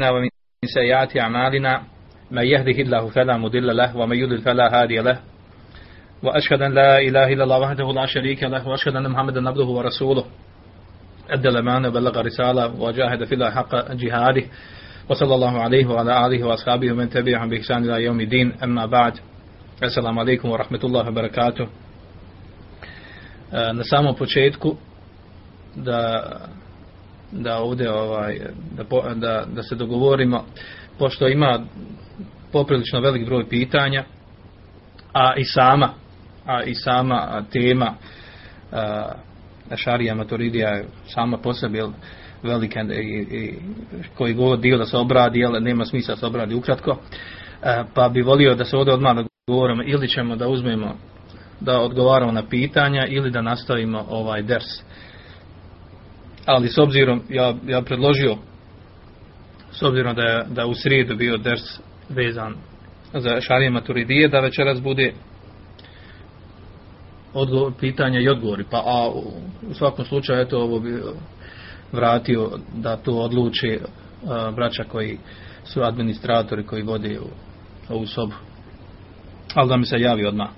ومن سيئات أعمالنا من يهده الله فلا مضل له ومن يضلل فلا هادي له. وأشهد أن لا إله إلا الله وحده لا شريك له وأشهد أن محمدا عبده ورسوله. أدى الأمانة وبلغ رسالة وجاهد في الله حق جهاده وصلى الله عليه وعلى آله وأصحابه ومن تبعهم بإحسان إلى يوم الدين. أما بعد السلام عليكم ورحمة الله وبركاته. na samom da da ovdje ovaj, da, da, da se dogovorimo pošto ima poprilično velik broj pitanja a i sama a i sama tema a, Šarija Maturidija sama po sebi velika i, i koji god dio da se obradi, ali nema smisla da se obradi ukratko. A, pa bi volio da se ovdje odmah dogovorimo ili ćemo da uzmemo da odgovaramo na pitanja ili da nastavimo ovaj ders ali s obzirom, ja, ja predložio, s obzirom da je, da u srijedu bio ders vezan za šarije maturidije, da večeras bude odgovor, pitanja i odgovori. Pa, a u svakom slučaju, eto, ovo bi vratio da to odluči a, braća koji su administratori koji vode ovu sobu. Ali da mi se javi odmah.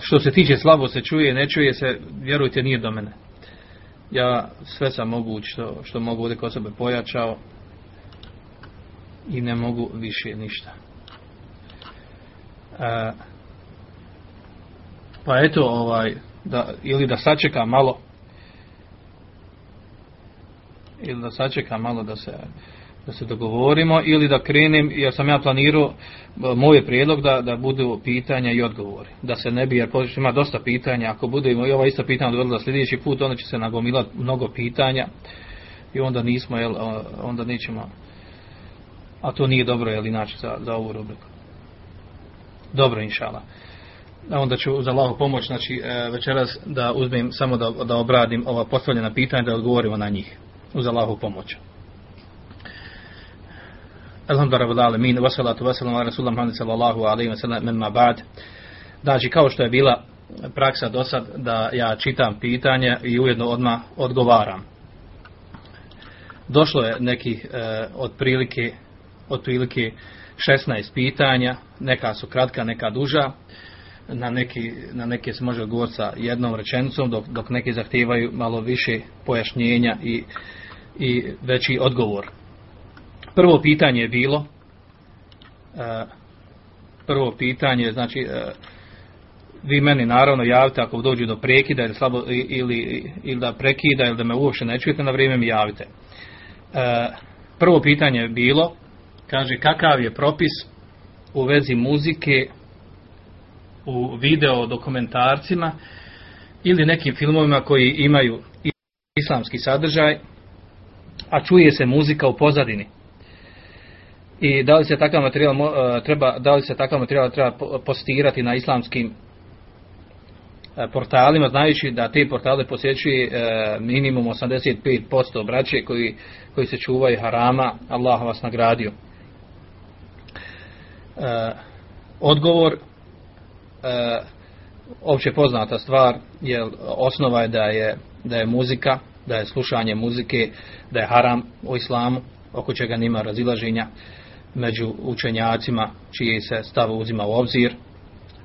Što se tiče slabo se čuje, ne čuje se, vjerujte, nije do mene. Ja sve sam mogu što, što mogu ovdje kod sebe pojačao i ne mogu više ništa. E, pa eto, ovaj, da, ili da sačeka malo, ili da sačeka malo da se da se dogovorimo ili da krenem, jer sam ja planirao moj je prijedlog da, da budu pitanja i odgovori. Da se ne bi, jer ima dosta pitanja, ako budemo i ova ista pitanja odgovorila sljedeći put, onda će se nagomilati mnogo pitanja i onda nismo, jel, onda nećemo, a to nije dobro, jel, inače za, za ovu rubriku. Dobro, inšala. Onda ću za Allahu pomoć, znači večeras da uzmem samo da, da obradim ova postavljena pitanja, da odgovorimo na njih. Uz Allahu pomoć. Alhamdulillah rabbil alamin wa salatu wa ala rasulillah Muhammad sallallahu alejhi ve sellem mimma ba'd. Znači kao što je bila praksa do sad da ja čitam pitanja i ujedno odmah odgovaram. Došlo je neki e, otprilike otprilike 16 pitanja, neka su kratka, neka duža. Na neki, na neke se može odgovoriti sa jednom rečenicom, dok, dok neki zahtijevaju malo više pojašnjenja i, i veći odgovor. Prvo pitanje je bilo e, prvo pitanje znači e, vi meni naravno javite ako dođu do prekida ili, slabo, ili, ili da prekida ili da me uopšte ne čujete na vrijeme mi javite. E, prvo pitanje je bilo kaže kakav je propis u vezi muzike u video dokumentarcima ili nekim filmovima koji imaju islamski sadržaj a čuje se muzika u pozadini i da li se takav materijal treba da li se takav materijal treba postirati na islamskim portalima znajući da te portale posjećuje minimum 85% braće koji koji se čuvaju harama Allah vas nagradio. Odgovor opće poznata stvar je osnova je da je da je muzika da je slušanje muzike da je haram u islamu oko čega nima razilaženja među učenjacima čiji se stav uzima u obzir.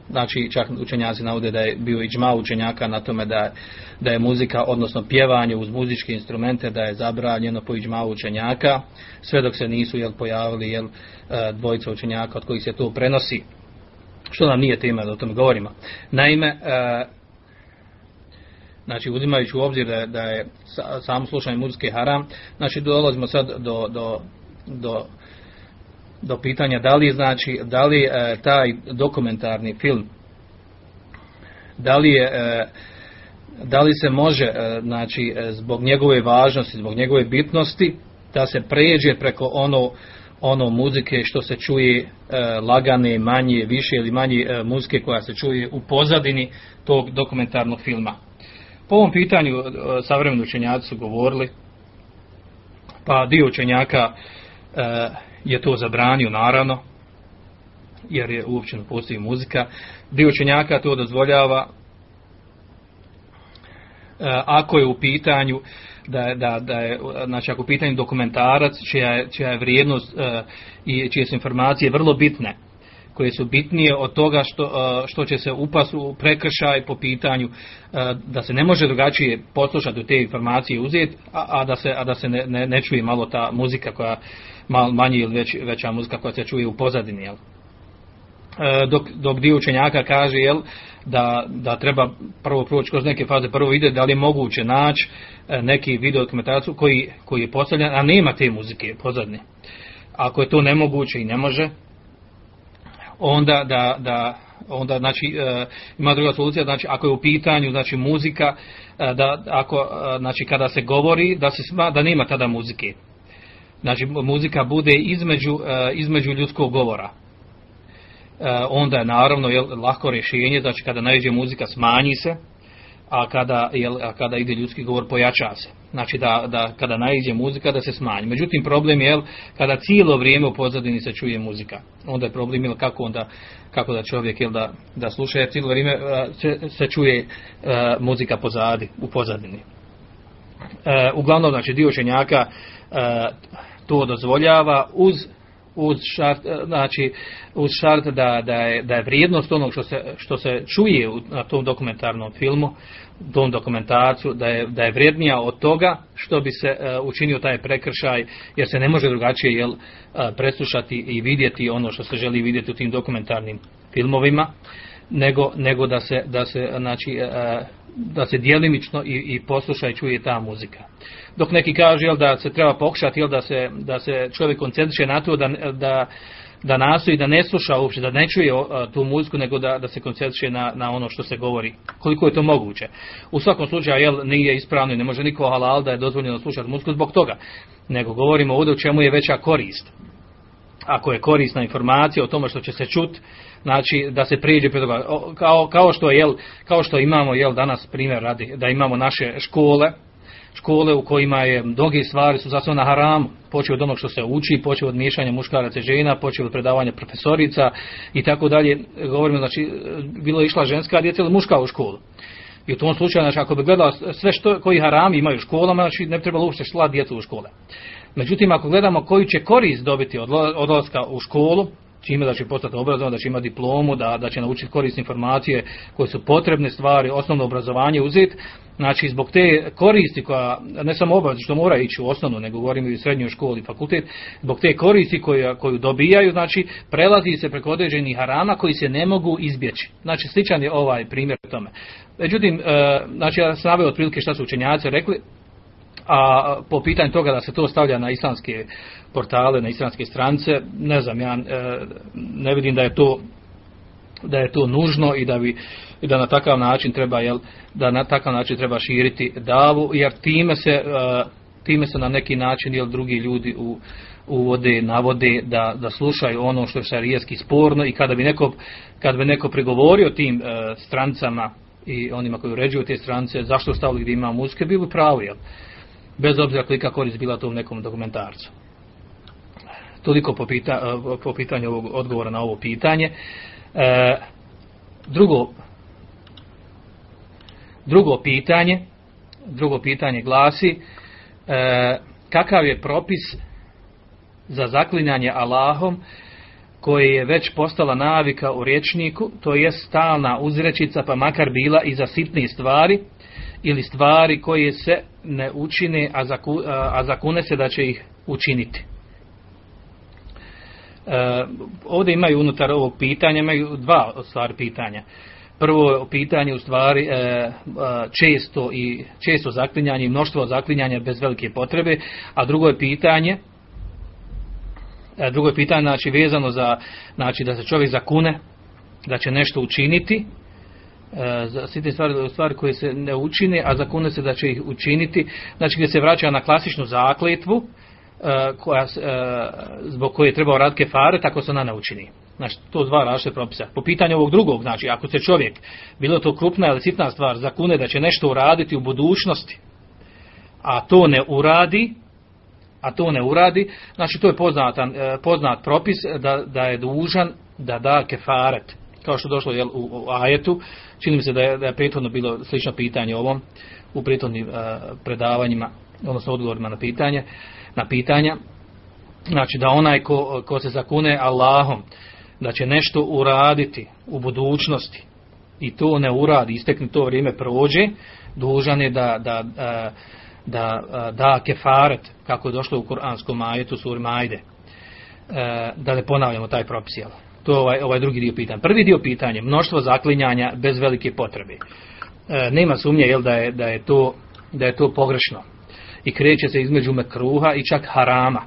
Znači, čak učenjaci navode da je bio i džma učenjaka na tome da, da je muzika, odnosno pjevanje uz muzičke instrumente, da je zabranjeno po džma učenjaka, sve dok se nisu jel, pojavili jel, e, dvojica učenjaka od kojih se to prenosi. Što nam nije tema da o tome govorimo. Naime, e, znači uzimajući u obzir da je, da je samo slušanje muzike haram, znači dolazimo sad do, do, do do pitanja da li znači da li e, taj dokumentarni film da li je e, da li se može e, znači e, zbog njegove važnosti zbog njegove bitnosti da se pređe preko ono ono muzike što se čuje e, lagane manje više ili manje muzike koja se čuje u pozadini tog dokumentarnog filma. Po ovom pitanju savremeni učenjaci su govorili pa dio učenjaka je to zabranio naravno jer je uopće postoji muzika. Dio učenjaka to dozvoljava. Ako je u pitanju da, da, da je, znači ako u pitanju dokumentarac čija je, čija je vrijednost i čije su informacije vrlo bitne, koje su bitnije od toga što, što će se upas u prekršaj po pitanju da se ne može drugačije poslušati te informacije uzeti, a, a, da se, a da se ne, ne, ne čuje malo ta muzika koja mal manje ili već, veća muzika koja se čuje u pozadini. Jel? Dok, dok dio učenjaka kaže jel, da, da treba prvo proći kroz neke faze, prvo ide da li je moguće naći neki video dokumentaciju koji, koji je postavljen, a nema te muzike pozadnje. Ako je to nemoguće i ne može, onda da, da onda znači e, ima druga solucija znači ako je u pitanju znači muzika e, da ako e, znači kada se govori da se sma, da nema tada muzike znači muzika bude između između ljudskog govora onda je naravno je lako rješenje znači kada najđe muzika smanji se a kada, jel, a kada ide ljudski govor pojača se. Znači da, da kada naiđe muzika da se smanji. Međutim problem je kada cijelo vrijeme u pozadini se čuje muzika. Onda je problem jel, kako onda kako da čovjek jel, da, da sluša jer cijelo vrijeme se, se čuje uh, muzika pozadi, u pozadini. Uh, uglavnom znači dio učenjaka uh, to dozvoljava uz uz šart, znači uz šart da, da, je, da je vrijednost onog što se, što se čuje u, na tom dokumentarnom filmu, tom dokumentaciju, da je, da je vrijednija od toga što bi se uh, učinio taj prekršaj, jer se ne može drugačije jel, uh, preslušati i vidjeti ono što se želi vidjeti u tim dokumentarnim filmovima, nego, nego da se, da se, znači, da se dijelimično i, i posluša i čuje ta muzika. Dok neki kažu jel, da se treba pokušati jel, da, se, da se čovjek koncentriše na to da, da, da nastoji da ne sluša uopće, da ne čuje tu muziku, nego da, da se koncentriše na, na ono što se govori. Koliko je to moguće. U svakom slučaju jel, nije ispravno i ne može niko halal da je dozvoljeno slušati muziku zbog toga. Nego govorimo ovdje u čemu je veća korist. Ako je korisna informacija o tome što će se čuti, znači da se prijeđe pred toga. Kao, kao, što, jel, kao što imamo jel, danas primjer radi, da imamo naše škole, škole u kojima je mnoge stvari su zasnovane na haramu, počeo od onog što se uči, počeo od miješanja muškaraca i žena, počeo od predavanja profesorica i tako dalje. Govorimo, znači, bilo je išla ženska djeca ili muška u školu. I u tom slučaju, znači, ako bi gledala sve što, koji harami imaju u školama, znači, ne bi trebalo uopšte šla djecu u škole. Međutim, ako gledamo koji će korist dobiti od odlaska u školu, čime da će postati obrazovan, da će imati diplomu, da, da će naučiti korisne informacije koje su potrebne stvari, osnovno obrazovanje uzeti. Znači, zbog te koristi koja, ne samo obraz, što mora ići u osnovnu, nego govorimo i u srednjoj školi fakultet, zbog te koristi koju, koju dobijaju, znači, prelazi se preko određenih harama koji se ne mogu izbjeći. Znači, sličan je ovaj primjer tome. Međutim, e, znači, ja sam naveo otprilike šta su učenjaci rekli, a po pitanju toga da se to stavlja na islamske portale, na islamske strance, ne znam, ja e, ne vidim da je to da je to nužno i da bi da na takav način treba jel, da na takav način treba širiti davu jer time se uh, time se na neki način jel drugi ljudi u uvode navode da da slušaju ono što je šarijski sporno i kada bi neko kada bi neko pregovorio tim uh, strancama i onima koji uređuju te strance zašto stavili gdje ima muzike bilo pravo jel bez obzira kolika korist bila to u nekom dokumentarcu toliko po, pita, po pitanju ovog odgovora na ovo pitanje e, drugo drugo pitanje drugo pitanje glasi e, kakav je propis za zaklinjanje Allahom koje je već postala navika u rječniku, to je stalna uzrečica pa makar bila i za sitne stvari ili stvari koje se ne učine, a, zaku, a zakune se da će ih učiniti. E, ovdje imaju unutar ovog pitanja, imaju dva stvari pitanja. Prvo pitanje u stvari e, često i često zaklinjanje i mnoštvo zaklinjanja bez velike potrebe, a drugo je pitanje e, drugo je pitanje znači vezano za znači da se čovjek zakune da će nešto učiniti za sitne stvari, stvari koje se ne učine, a zakune se da će ih učiniti, znači gdje se vraća na klasičnu zakletvu, koja, e, zbog koje je trebao raditi kefare, tako se ona ne učini. Znači, to dva različite propisa. Po pitanju ovog drugog, znači, ako se čovjek, bilo to krupna ili sitna stvar, zakune da će nešto uraditi u budućnosti, a to ne uradi, a to ne uradi, znači, to je poznatan, poznat propis da, da je dužan da da kefaret, kao što došlo jel, u, u ajetu, čini mi se da je, da je prethodno bilo slično pitanje ovom, u prethodnim predavanjima, odnosno odgovorima na pitanje, na pitanja. Znači da onaj ko, ko se zakune Allahom, da će nešto uraditi u budućnosti i to ne uradi, istekne to vrijeme prođe, dužan je da, da, da, da, da kefaret, kako je došlo u Kur'anskom majetu, sur majde, da ne ponavljamo taj propis, To je ovaj, ovaj drugi dio pitanja. Prvi dio pitanja, mnoštvo zaklinjanja bez velike potrebe. Nema sumnje jel, da, je, da, je to, da je to pogrešno. I kreće se između mekruha i čak harama.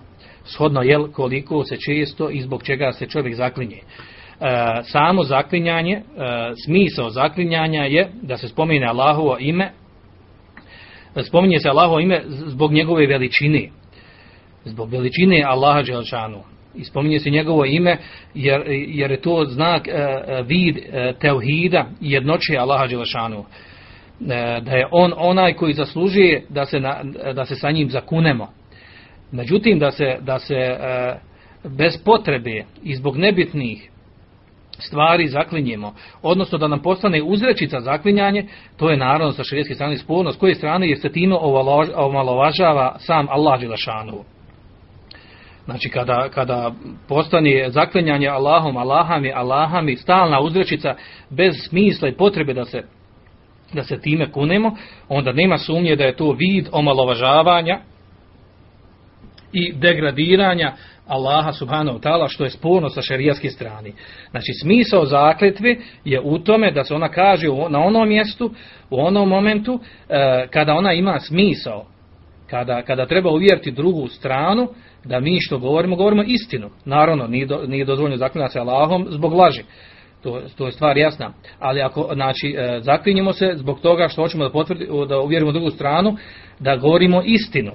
Shodno jel koliko se često i zbog čega se čovjek zaklinje. E, samo zaklinjanje, e, smisao zaklinjanja je da se spomine Allahovo ime, spominje se Allahovo ime zbog njegove veličine, zbog veličine Allaha Đelšanu. I spominje se njegovo ime jer, jer je to znak e, vid teuhida i jednoće Allaha Đelšanu. Da je on onaj koji zaslužuje da se, na, da se sa njim zakunemo. Međutim, da se, da se bez potrebe i zbog nebitnih stvari zaklinjemo, odnosno da nam postane uzrečica zaklinjanje, to je naravno sa širijetske strane sporno, s koje strane jer se time omalovažava sam Allah Đelešanu. Znači kada, kada postane zaklinjanje Allahom, Allahami, Allahami, stalna uzrečica bez smisla i potrebe da se, da se time kunemo, onda nema sumnje da je to vid omalovažavanja i degradiranja Allaha subhanahu ta'ala što je sporno sa šerijatske strane. Znači smisao zakletve je u tome da se ona kaže na onom mjestu, u onom momentu e, kada ona ima smisao, kada, kada treba uvjeriti drugu stranu da mi što govorimo, govorimo istinu. Naravno, nije, do, nije dozvoljeno zaklinjati se Allahom zbog laži. To, to je stvar jasna. Ali ako znači, e, zaklinjemo se zbog toga što hoćemo da, potvrdi, da uvjerimo drugu stranu, da govorimo istinu.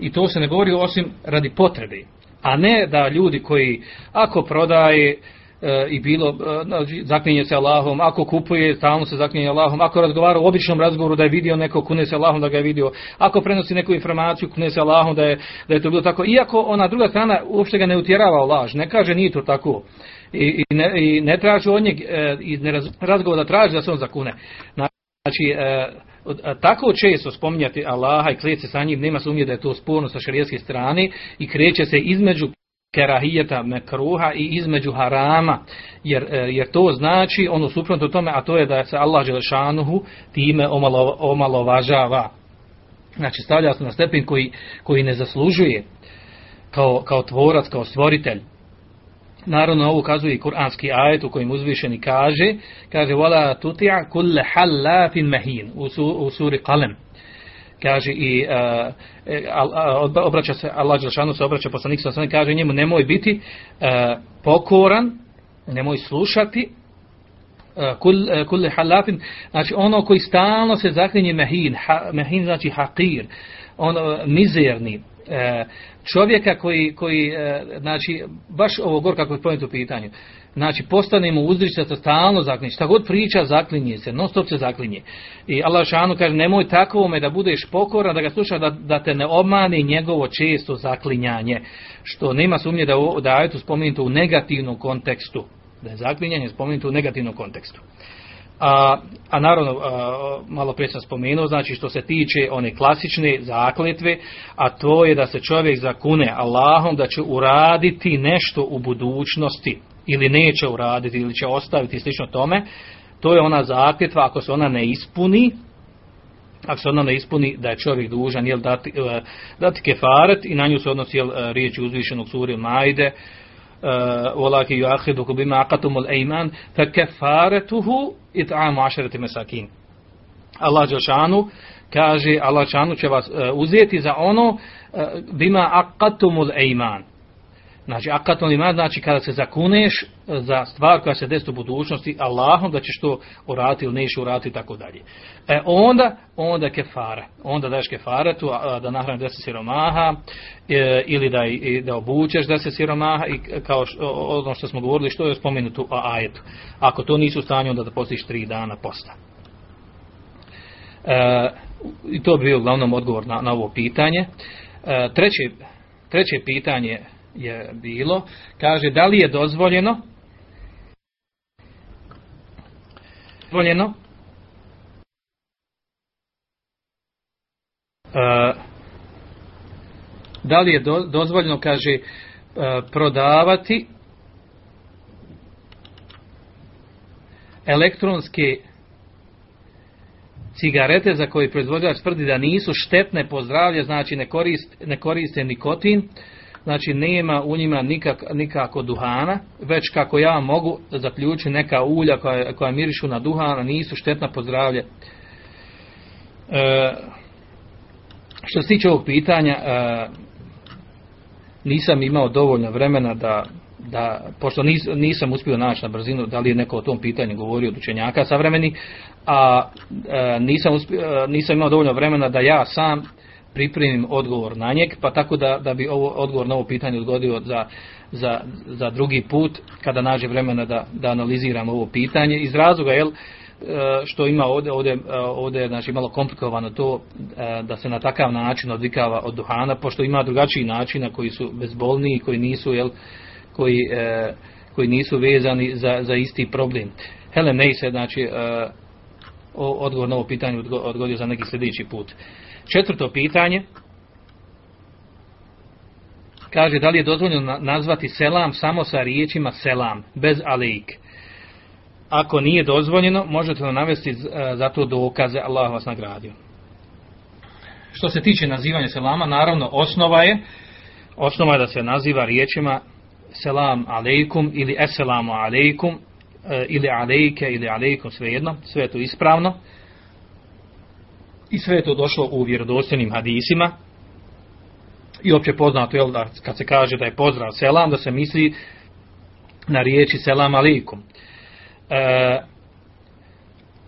I to se ne govori osim radi potrebe a ne da ljudi koji ako prodaje e, i bilo e, zaklinje se Allahom, ako kupuje stalno se zaklinje Allahom, ako razgovara u običnom razgovoru da je vidio neko kune se Allahom da ga je vidio, ako prenosi neku informaciju kune se Allahom da je, da je to bilo tako, iako ona druga strana uopšte ga ne utjerava u laž, ne kaže nije to tako. I, i, ne, i ne traži od njeg e, iz razgovora traži da se on zakune. Znači, e, tako često spominjati Allaha i klijeti sa njim, nema sumnje da je to sporno sa šarijetske strane i kreće se između kerahijeta mekruha i između harama, jer, e, jer to znači ono suprotno tome, a to je da se Allah Želešanuhu time omalo, omalovažava. Znači stavlja se na stepen koji, koji ne zaslužuje kao, kao tvorac, kao stvoritelj. Naravno, ovo ukazuje i kuranski ajet u kojem uzvišeni kaže, kaže, wala tuti'a kulle hallafin mahin, u, su, u suri Qalem. Kaže i uh, obraća se, Allah Đelšanu se obraća poslanik sa kaže njemu, nemoj biti uh, pokoran, nemoj slušati, uh, kulle halafin, znači ono koji stalno se zaklinje mehin, ha, mehin znači hakir, ono mizerni, E, čovjeka koji, koji e, znači, baš ovo gor kako je pojent u pitanju, znači, postane mu uzdričata stalno zaklinje, šta god priča, zaklinje se, non stop se zaklinje. I Allah šanu kaže, nemoj takvome da budeš pokoran, da ga sluša, da, da te ne obmani njegovo često zaklinjanje, što nema sumnje da, da je to spomenuto u negativnom kontekstu, da je zaklinjanje spomenuto u negativnom kontekstu. A, a naravno, a, malo prije sam spomenuo, znači što se tiče one klasične zakletve, a to je da se čovjek zakune Allahom da će uraditi nešto u budućnosti ili neće uraditi ili će ostaviti slično tome, to je ona zakletva ako se ona ne ispuni, ako se ona ne ispuni da je čovjek dužan jel, dati, e, dati kefaret i na nju se odnosi jel, riječi uzvišenog suri Majde, آه، ولكن يؤخذك بما عقدتم الأيمان فكفارته إطعام عشرة مساكين. الله جل شأنه كاجي الله شأنه شباس آه، وزيتي زعونه آه، بما عقدتم الأيمان. Znači, akatno ima, znači kada se zakuneš e, za stvar koja se desi u budućnosti Allahom, da ćeš to uraditi ili neš uraditi i tako dalje. E onda, onda kefara. Onda daješ kefaretu, da nahrani deset siromaha, e, ili da, i, da obučeš deset siromaha, i kao š, ono što smo govorili, što je spomenuto o ajetu. Ako to nisu u stanju, onda da postiš tri dana posta. E, I to bi bio uglavnom odgovor na, na ovo pitanje. E, treće, treće pitanje je bilo, kaže da li je dozvoljeno? Dozvoljeno? Da li je dozvoljeno, kaže, prodavati elektronske cigarete za koje proizvođač tvrdi da nisu štetne po zdravlje, znači ne koriste, ne koriste nikotin, znači nema u njima nikak, nikako duhana, već kako ja mogu zaključiti neka ulja koja, koja mirišu na duhana, nisu štetna po zdravlje. E, što se tiče ovog pitanja, e, nisam imao dovoljno vremena da, da pošto nis, nisam uspio naći na brzinu da li je neko o tom pitanju govorio od učenjaka savremeni, a e, nisam, uspio, e, nisam imao dovoljno vremena da ja sam pripremim odgovor na njeg, pa tako da, da bi ovo odgovor na ovo pitanje odgodio za, za, za drugi put, kada nađe vremena da, da analiziram ovo pitanje. Iz razloga, jel, e, što ima ovdje, ovdje, e, ovdje znači malo komplikovano to e, da se na takav način odvikava od duhana, pošto ima drugačiji načina koji su bezbolniji, koji nisu, jel, koji, koji nisu vezani za, za isti problem. Helen Neise, znači, odgovor na ovo pitanje odgodio za neki sljedeći put. Četvrto pitanje, kaže da li je dozvoljeno nazvati selam samo sa riječima selam, bez alik. Ako nije dozvoljeno, možete li navesti za to dokaze, Allah vas nagradio. Što se tiče nazivanja selama, naravno osnova je, osnova je da se naziva riječima selam aleikum ili eselamu aleikum e, ili alejke ili aleikum svejedno, sve je to ispravno. I sve je to došlo u vjerodostojnim hadisima. I opće poznato je da kad se kaže da je pozdrav selam, da se misli na riječi selam alikum. E,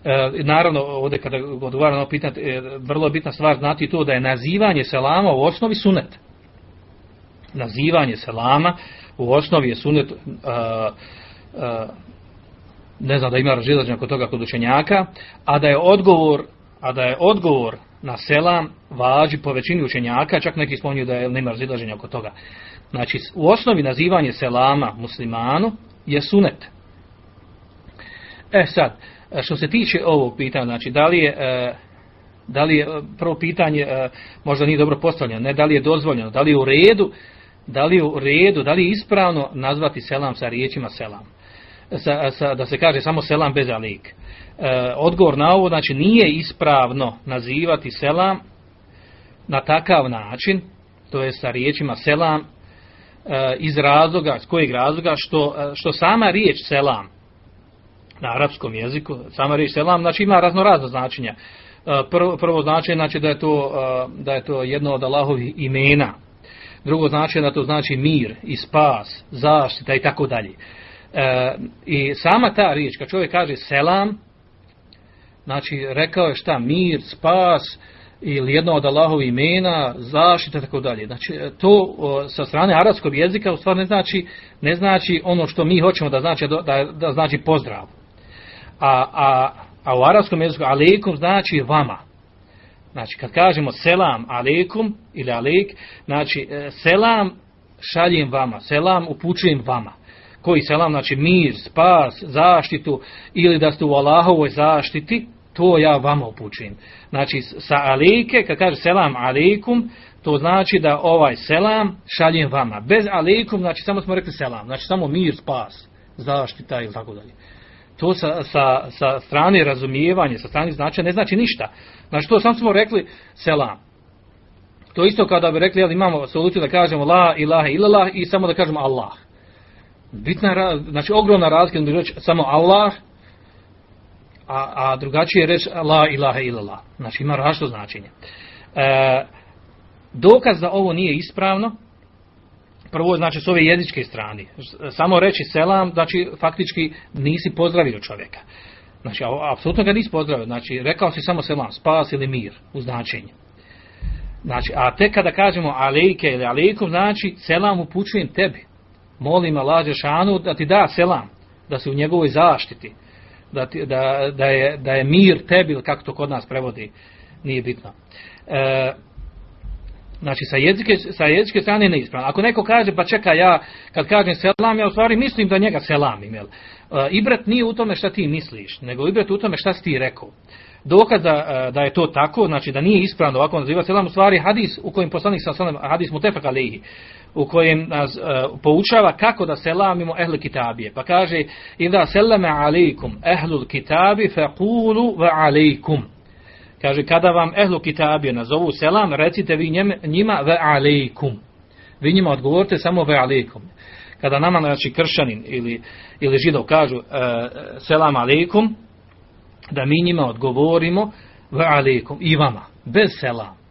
e, naravno, ovdje kada odgovaram na pitanje, e, vrlo bitna stvar znati to da je nazivanje selama u osnovi sunet. Nazivanje selama u osnovi je sunet, e, e, ne znam da ima razilaženja kod toga kod učenjaka, a da je odgovor a da je odgovor na selam važi po većini učenjaka, čak neki spominju da je nema razilaženja oko toga. Znači, u osnovi nazivanje selama muslimanu je sunet. E sad, što se tiče ovog pitanja, znači, da li je, e, da li je prvo pitanje, e, možda nije dobro postavljeno, ne da li je dozvoljeno, da li je u redu, da li je u redu, da li je ispravno nazvati selam sa riječima selam. Sa, sa, da se kaže samo selam bez alik. E, odgovor na ovo, znači nije ispravno nazivati selam na takav način, to je sa riječima selam, e, iz razloga, s kojeg razloga, što, e, što sama riječ selam na arapskom jeziku, sama riječ selam, znači ima raznorazno značenja. Prvo, prvo značenje znači da je to, da je to jedno od Allahovih imena. Drugo značenje da to znači mir i spas, zaštita i tako dalje. I sama ta riječ, kad čovjek kaže selam, Znači, rekao je šta, mir, spas, ili jedno od Allahovi imena, zaštita, tako dalje. Znači, to sa strane arapskog jezika u stvari ne znači, ne znači ono što mi hoćemo da znači, da, da znači pozdrav. A, a, a u arapskom jeziku alejkum znači vama. Znači, kad kažemo selam alejkum ili alejk, znači, e, selam šaljem vama, selam upućujem vama koji selam, znači mir, spas, zaštitu, ili da ste u Allahovoj zaštiti, to ja vama upućujem. Znači, sa alike, kad kaže selam alikum, to znači da ovaj selam šaljem vama. Bez alikum, znači samo smo rekli selam, znači samo mir, spas, zaštita ili tako dalje. To sa, sa, sa strane razumijevanja, sa strane značaja ne znači ništa. Znači, to samo smo rekli selam. To isto kada bi rekli, jel imamo soluciju da kažemo la ilaha illallah i samo da kažemo Allah bitna, znači ogromna razlika da reći samo Allah, a, a drugačije je reći la ilaha illallah. Znači ima različito značenje. E, dokaz da ovo nije ispravno, prvo znači s ove jezičke strane. Samo reći selam, znači faktički nisi pozdravio čovjeka. Znači, apsolutno ga nisi pozdravio. Znači, rekao si samo selam, spas ili mir u značenju. Znači, a tek kada kažemo alejke ili alejkum, znači selam upućujem tebi molim Allah Žešanu da ti da selam, da se u njegovoj zaštiti, da, ti, da, da, je, da je mir tebi, kako to kod nas prevodi, nije bitno. E, znači, sa jezike, sa jezike strane ne ispravno. Ako neko kaže, pa čeka ja, kad kažem selam, ja u stvari mislim da njega selam imel. E, ibret nije u tome šta ti misliš, nego ibret u tome šta si ti rekao. Dokaz da, da je to tako, znači da nije ispravno ovako nazivati selam, u stvari hadis u kojem poslanik sa selam, hadis mutefak alihi, u kojem nas uh, poučava kako da selamimo ehli kitabije. Pa kaže, idha selame alikum ehlul kitabi faqulu va alikum. Kaže, kada vam ehlu kitabije nazovu selam, recite vi njima ve alikum. Vi njima odgovorite samo ve alikum. Kada nama, znači, kršanin ili, ili židov kažu uh, selam alikum, da mi njima odgovorimo ve alikum i vama, bez selam.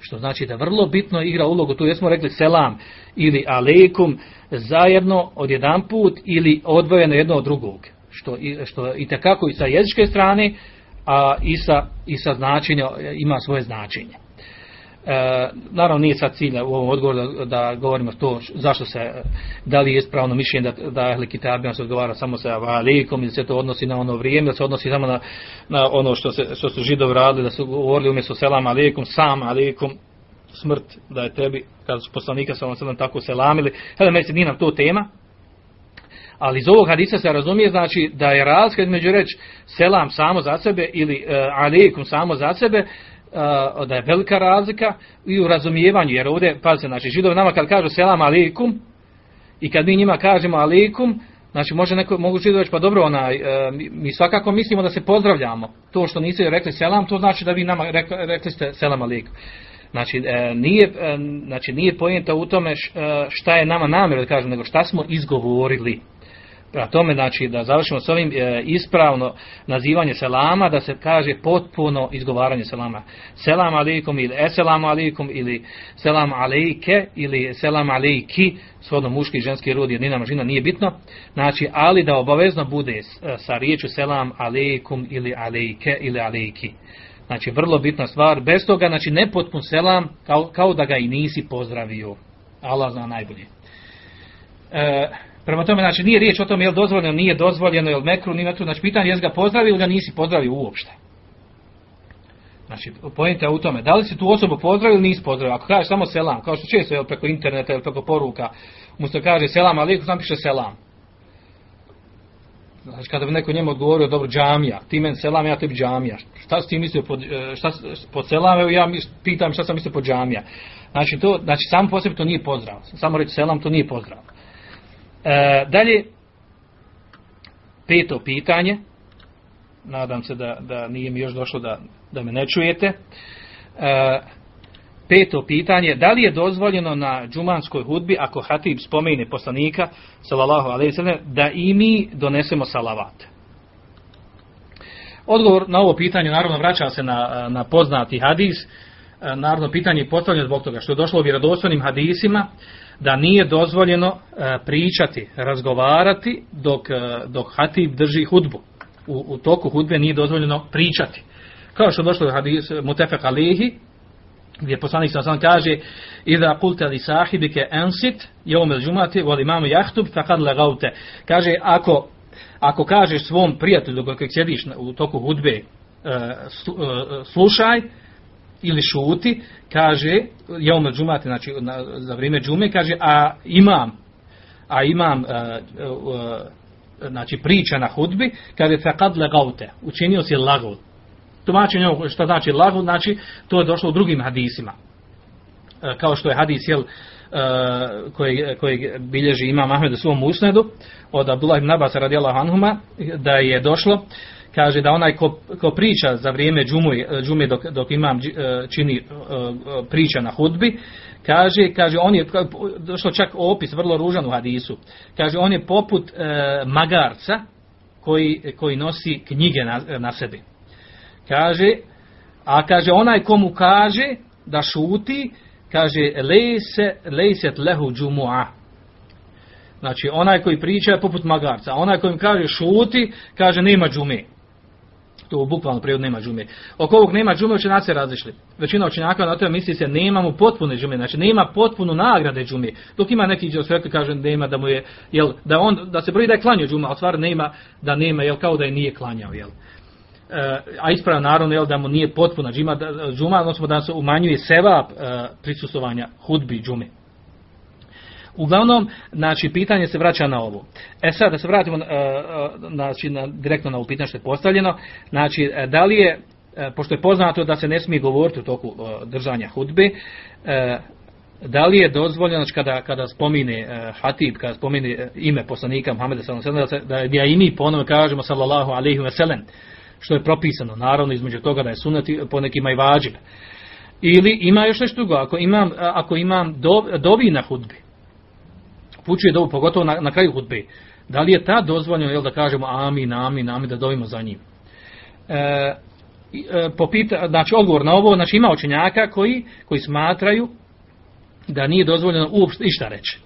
Što znači da vrlo bitno igra ulogu, tu jesmo rekli selam ili aleikum zajedno od jedan put ili odvojeno jedno od drugog. Što, što i tekako i sa jezičke strane, a i sa, i sa značenja ima svoje značenje. E, naravno nije sad cilj u ovom odgovoru da, da govorimo to zašto se, da li je ispravno mišljenje da, da ehli kitabima se odgovara samo sa valikom ili se to odnosi na ono vrijeme, da se odnosi samo na, na ono što, se, što su židovi radili, da su govorili umjesto selam alikum, sam alikum, smrt, da je tebi, kada su poslanika sa ovom tako selamili, hele, meni nije nam to tema, ali iz ovog hadisa se razumije znači da je razlika između reći selam samo za sebe ili uh, alikum samo za sebe da je velika razlika i u razumijevanju, jer ovdje, pazite, znači, židovi nama kad kažu selam alikum, i kad mi njima kažemo alikum, znači, može neko, mogu židovi reći, pa dobro, onaj, e, mi svakako mislimo da se pozdravljamo. To što niste rekli selam, to znači da vi nama rekli, ste selam alikum. Znači, e, nije, e, znači, nije pojenta u tome šta je nama namjer da kažem, nego šta smo izgovorili. Prema tome, znači, da završimo s ovim e, ispravno nazivanje selama, da se kaže potpuno izgovaranje selama. Selam alikum ili eselam alikum ili selam alejke ili selam alejki, shodno muški i ženski rod, jednina mažina, nije bitno. Znači, ali da obavezno bude e, sa riječu selam alejkum ili alejke ili alejki. Znači, vrlo bitna stvar. Bez toga, znači, nepotpun selam, kao, kao da ga i nisi pozdravio. Allah zna najbolje. E, Prema tome, znači, nije riječ o tome je li dozvoljeno, nije dozvoljeno, je li mekru, nije mekru. Znači, pitanje je ga pozdravio ili ga nisi pozdravio uopšte. Znači, pojente u tome, da li si tu osobu pozdravio ili nisi pozdravio. Ako kažeš samo selam, kao što često je preko interneta ili preko poruka, mu se kaže selam, ali sam piše selam. Znači, kada bi neko njemu odgovorio, dobro, džamija, ti men selam, ja tebi džamija. Šta si ti mislio pod, e, šta, pod selam, evo ja pitam šta sam mislio pod džamija. Znači, to, znači, samo po sebi to nije pozdrav. Samo reći selam, to nije pozdrav. E, dalje, peto pitanje, nadam se da, da nije mi još došlo da, da me ne čujete. E, peto pitanje, da li je dozvoljeno na džumanskoj hudbi, ako hatib spomene poslanika, sallallahu alaihi da i mi donesemo salavat? Odgovor na ovo pitanje, naravno, vraća se na, na poznati hadis. E, naravno, pitanje je postavljeno zbog toga što je došlo u vjerodostojnim hadisima, da nije dozvoljeno e, pričati, razgovarati dok, e, dok hatib drži hudbu. U, u toku hudbe nije dozvoljeno pričati. Kao što došlo u hadis Mutefek Alihi, gdje poslanik sam sam kaže Iza kulte li sahibike ensit jom il džumati voli mamu jahtub fakad legaute. Kaže, ako, ako kažeš svom prijatelju dok sjediš u toku hudbe e, slušaj, ili šuti, kaže, je ono džumate, znači na, za vrijeme džume, kaže, a imam, a imam, uh, uh, znači priča na hudbi, kaže, faqad lagaute, učinio si lagul. Tumačenje što znači lagul, znači, to je došlo u drugim hadisima. Kao što je hadis, jel, koji bilježi imam Ahmed u svom usnedu od Abdullah ibn Abbas radijallahu anhuma da je došlo kaže da onaj ko, ko priča za vrijeme džume, džume dok, dok imam e, čini e, priča na hudbi, kaže, kaže on je, došlo čak opis vrlo ružan u hadisu, kaže on je poput e, magarca koji, koji nosi knjige na, na sebi. Kaže, a kaže onaj komu kaže da šuti, kaže lejse, lejset lehu džumu'a. Znači, onaj koji priča je poput magarca. Onaj koji kaže šuti, kaže nema džume to u bukvalno prijevod nema džume. Oko ovog nema džume učenjaci različili. Većina učenjaka na to misli se nemamo potpune džume, znači nema potpunu nagrade džume. Dok ima neki što sve kaže ima da mu je jel da on da se broji da je klanjao džuma, a stvar nema da nema jel kao da je nije klanjao jel. E, a ispravno naravno jel da mu nije potpuna džuma, da, džuma odnosno da se umanjuje seva e, prisustvovanja hudbi džume. Uglavnom, znači, pitanje se vraća na ovo. E sad, da se vratimo znači, na, direktno na ovo pitanje što je postavljeno, znači, da li je, pošto je poznato da se ne smije govoriti u toku držanja hudbe, da li je dozvoljeno znači kada, kada spomine hatib, kada spomine ime poslanika Muhammeda sallallahu da, da, da i mi ponovno kažemo sallallahu alejhi ve sellem što je propisano naravno između toga da je sunnet po nekima i vađib ili ima još nešto drugo ako imam, ako imam do, dovi na hudbi pučuje dovu pogotovo na, na kraju hudbe da li je ta dozvoljeno jel da kažemo amin, amin, amin da dovimo za njim e, e, popita, znači odgovor na ovo znači ima učenjaka koji, koji smatraju da nije dozvoljeno uopšte išta reći.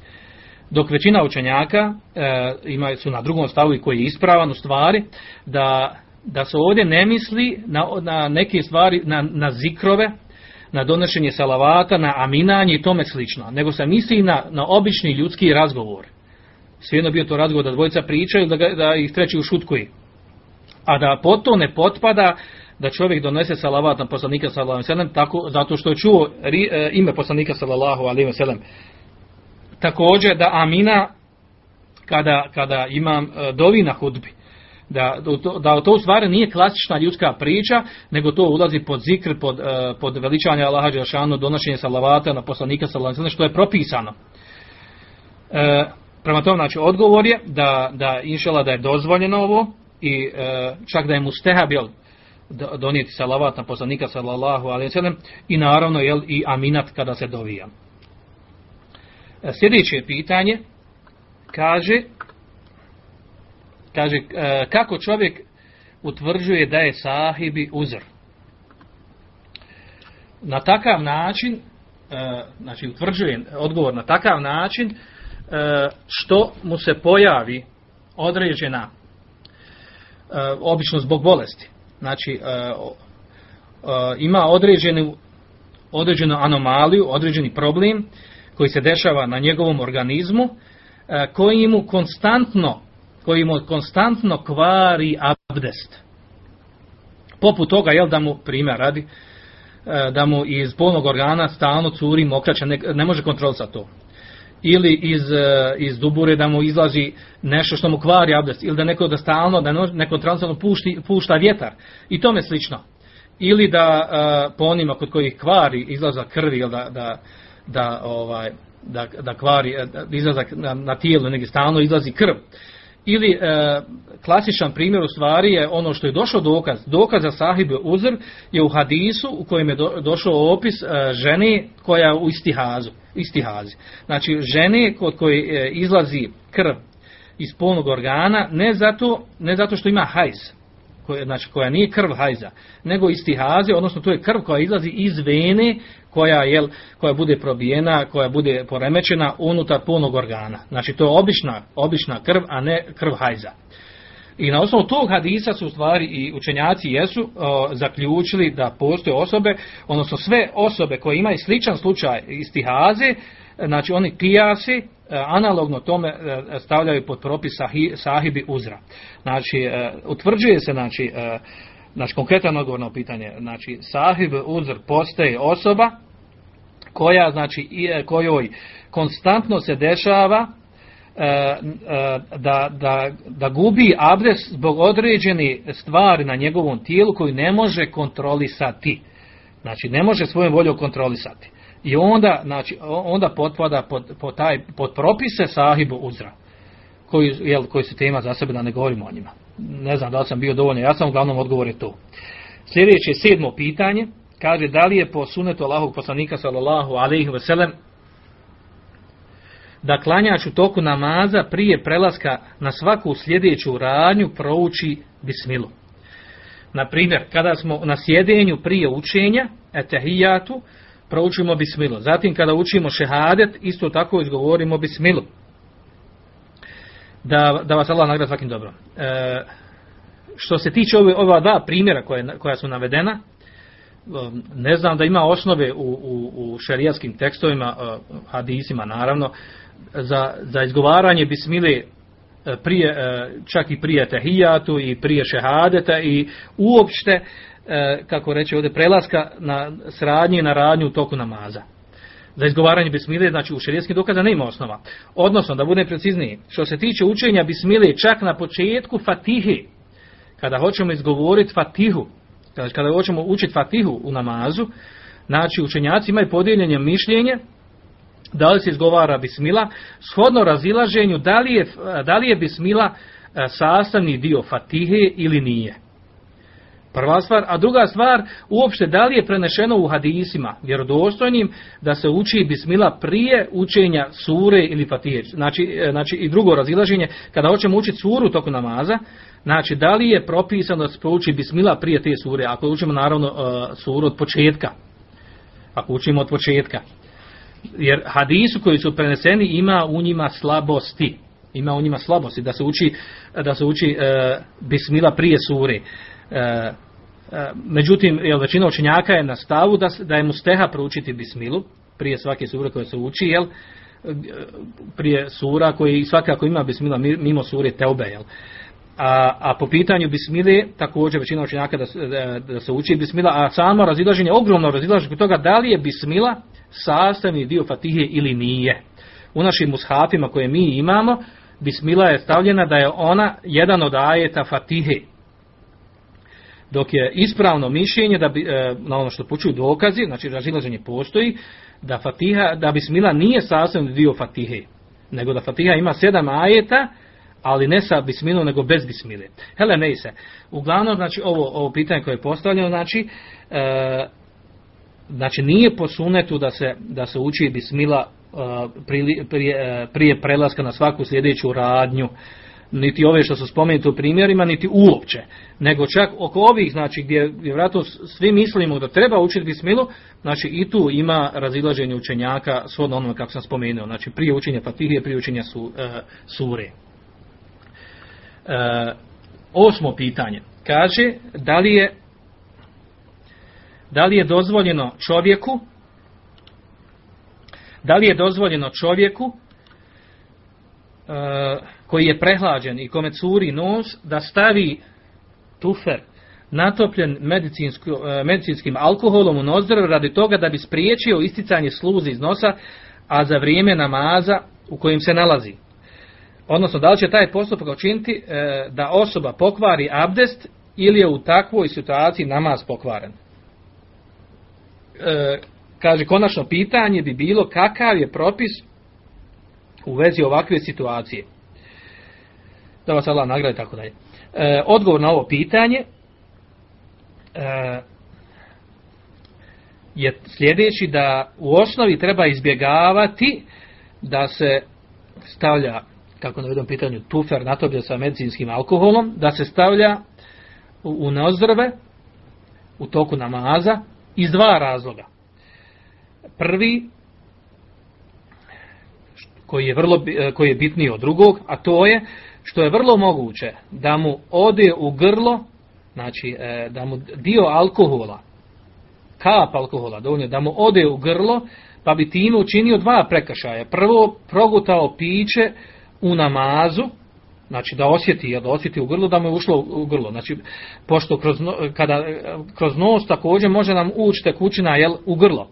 Dok većina učenjaka e, ima, su na drugom stavu i koji je ispravan u stvari, da, da se ovdje ne misli na, na neke stvari, na, na zikrove, na donošenje salavata, na aminanje i tome slično, nego se misli na, na obični ljudski razgovor. Svijedno bio to razgovor da dvojica pričaju, da, ga, da ih treći ušutkuju. A da po to ne potpada da čovjek donese salavat na poslanika sallallahu alejhi tako zato što je čuo e, ime poslanika sallallahu alejhi ve. Također da amina kada kada imam e, dovi na hudbi da da to u stvari nije klasična ljudska priča nego to ulazi pod zikr pod e, pod veličanje Allaha dželle donošenje salavata na poslanika sellem što je propisano. E, prema tome znači odgovor je da da inshallah da je dozvoljeno ovo i e, čak da je mustehab jel, donijeti salavat na poslanika sallallahu alejhi ve sellem i naravno jel i aminat kada se dovija. E, sljedeće pitanje kaže kaže e, kako čovjek utvrđuje da je sahibi uzr. Na takav način e, znači utvrđuje odgovor na takav način što mu se pojavi određena obično zbog bolesti znači ima određenu određenu anomaliju, određeni problem koji se dešava na njegovom organizmu koji mu konstantno koji mu konstantno kvari abdest. Poput toga, jel da mu primjer radi, da mu iz polnog organa stalno curi mokraća, ne, ne može kontrolisati to. Ili iz, e, iz dubure da mu izlazi nešto što mu kvari abdest ili da neko da stalno da neko pušti, pušta vjetar i tome slično. Ili da uh, po onima kod kojih kvari izlaza krvi ili da, da, da, ovaj, da, da kvari e, da izlazak na, na tijelu negdje stalno izlazi krv ili e, klasičan primjer u stvari je ono što je došao dokaz dokaz za sahibe uzr je u hadisu u kojem je do, došao opis e, žene koja je u istihazu istihazi. Znači, žene kod koje e, izlazi krv iz polnog organa, ne zato, ne zato što ima hajz, koja, znači, koja nije krv hajza, nego istihazi, odnosno to je krv koja izlazi iz vene, koja, jel, koja bude probijena, koja bude poremećena unutar polnog organa. Znači, to je obična, obična krv, a ne krv hajza. I na osnovu tog hadisa su stvari i učenjaci jesu o, zaključili da postoje osobe, odnosno sve osobe koje imaju sličan slučaj istihaze, znači oni pijasi, e, analogno tome e, stavljaju pod propis sahibi uzra. Znači, e, utvrđuje se, znači, znači konkretan odgovor na pitanje, znači, sahib uzr postaje osoba koja, znači, kojoj konstantno se dešava E, e, da, da, da gubi abdes zbog određeni stvari na njegovom tijelu koju ne može kontrolisati. Znači, ne može svojom voljom kontrolisati. I onda, znači, onda potpada pod, pod, taj, pod propise sahibu uzra, koji, jel, koji se tema za sebe da ne govorimo o njima. Ne znam da li sam bio dovoljno, ja sam uglavnom odgovor je to. Sljedeće sedmo pitanje, kaže da li je po sunetu Allahog poslanika sallallahu alaihi ve sellem da klanjač u toku namaza prije prelaska na svaku sljedeću radnju prouči bismilu. Na primjer, kada smo na sjedenju prije učenja, etahijatu, proučimo bismilu. Zatim, kada učimo šehadet, isto tako izgovorimo bismilu. Da, da vas Allah nagrada svakim dobro. E, što se tiče ove, ova dva primjera koje, koja su navedena, ne znam da ima osnove u, u, u šarijatskim tekstovima, hadisima naravno, za, za izgovaranje bismile e, prije, e, čak i prije tehijatu i prije šehadeta i uopšte, e, kako reče ovdje, prelaska na sradnje na radnju u toku namaza. za izgovaranje bismile, znači u šerijskim dokaza nema osnova. Odnosno, da bude precizniji, što se tiče učenja bismile čak na početku fatihe, kada hoćemo izgovoriti fatihu, kada, hoćemo učiti fatihu u namazu, znači učenjaci imaju podijeljenje mišljenje, da li se izgovara bismila, shodno razilaženju da li je, da li je bismila e, sastavni dio fatihe ili nije. Prva stvar, a druga stvar, uopšte da li je prenešeno u hadisima vjerodostojnim da se uči bismila prije učenja sure ili fatihe. Znači, e, znači i drugo razilaženje, kada hoćemo učiti suru toku namaza, znači da li je propisano da se prouči bismila prije te sure, ako učimo naravno e, suru od početka. Ako učimo od početka. Jer hadisu koji su preneseni ima u njima slabosti. Ima u njima slabosti da se uči, da se uči e, bismila prije sure. E, e, međutim, jel, većina učenjaka je na stavu da, da je mu steha proučiti bismilu prije svake sure koje se uči, jel, prije sura koji svakako ima bismila mimo sure Teube, jel. A, a po pitanju bismile, također većina učenjaka da, da, da se uči bismila, a samo razilaženje, ogromno razilaženje toga da li je bismila sastavni dio fatihe ili nije. U našim mushafima koje mi imamo, bismila je stavljena da je ona jedan od ajeta fatihe dok je ispravno mišljenje da bi, e, na ono što počuju dokazi, znači razilaženje postoji, da Fatiha, da Bismila nije sastavni dio Fatihe, nego da Fatiha ima sedam ajeta, ali ne sa Bismilom, nego bez Bismile. Hele, ne se. Uglavnom, znači, ovo, ovo pitanje koje je postavljeno, znači, e, znači nije po sunetu da se, da se uči Bismila e, prije, prije, prije prelaska na svaku sljedeću radnju, niti ove što su spomenuti u primjerima, niti uopće. Nego čak oko ovih, znači gdje vjerojatno svi mislimo da treba učiti bismilu, znači i tu ima razilaženje učenjaka svodno onome kako sam spomenuo. Znači prije učenja Fatihije, prije učenja su, e, sure. E, osmo pitanje. Kaže, da li je da li je dozvoljeno čovjeku da li je dozvoljeno čovjeku e, koji je prehlađen i kome curi nos, da stavi tufer natopljen e, medicinskim alkoholom u nozdrv radi toga da bi spriječio isticanje sluzi iz nosa, a za vrijeme namaza u kojim se nalazi. Odnosno, da li će taj postupak učiniti e, da osoba pokvari abdest ili je u takvoj situaciji namaz pokvaren. E, kaže, konačno pitanje bi bilo kakav je propis u vezi ovakve situacije da vas Allah nagradi tako dalje. E, odgovor na ovo pitanje e, je sljedeći da u osnovi treba izbjegavati da se stavlja, kako na jednom pitanju, tufer natopljen sa medicinskim alkoholom, da se stavlja u, u nozdrave u toku namaza iz dva razloga. Prvi, koji je, vrlo, koji je bitniji od drugog, a to je što je vrlo moguće da mu ode u grlo, znači e, da mu dio alkohola, kap alkohola, dovoljno, da mu ode u grlo, pa bi time učinio dva prekršaja. Prvo, progutao piće u namazu, znači da osjeti, da osjeti u grlo, da mu je ušlo u grlo. Znači, pošto kroz, kada, kroz nos također može nam ući tekućina jel, u grlo.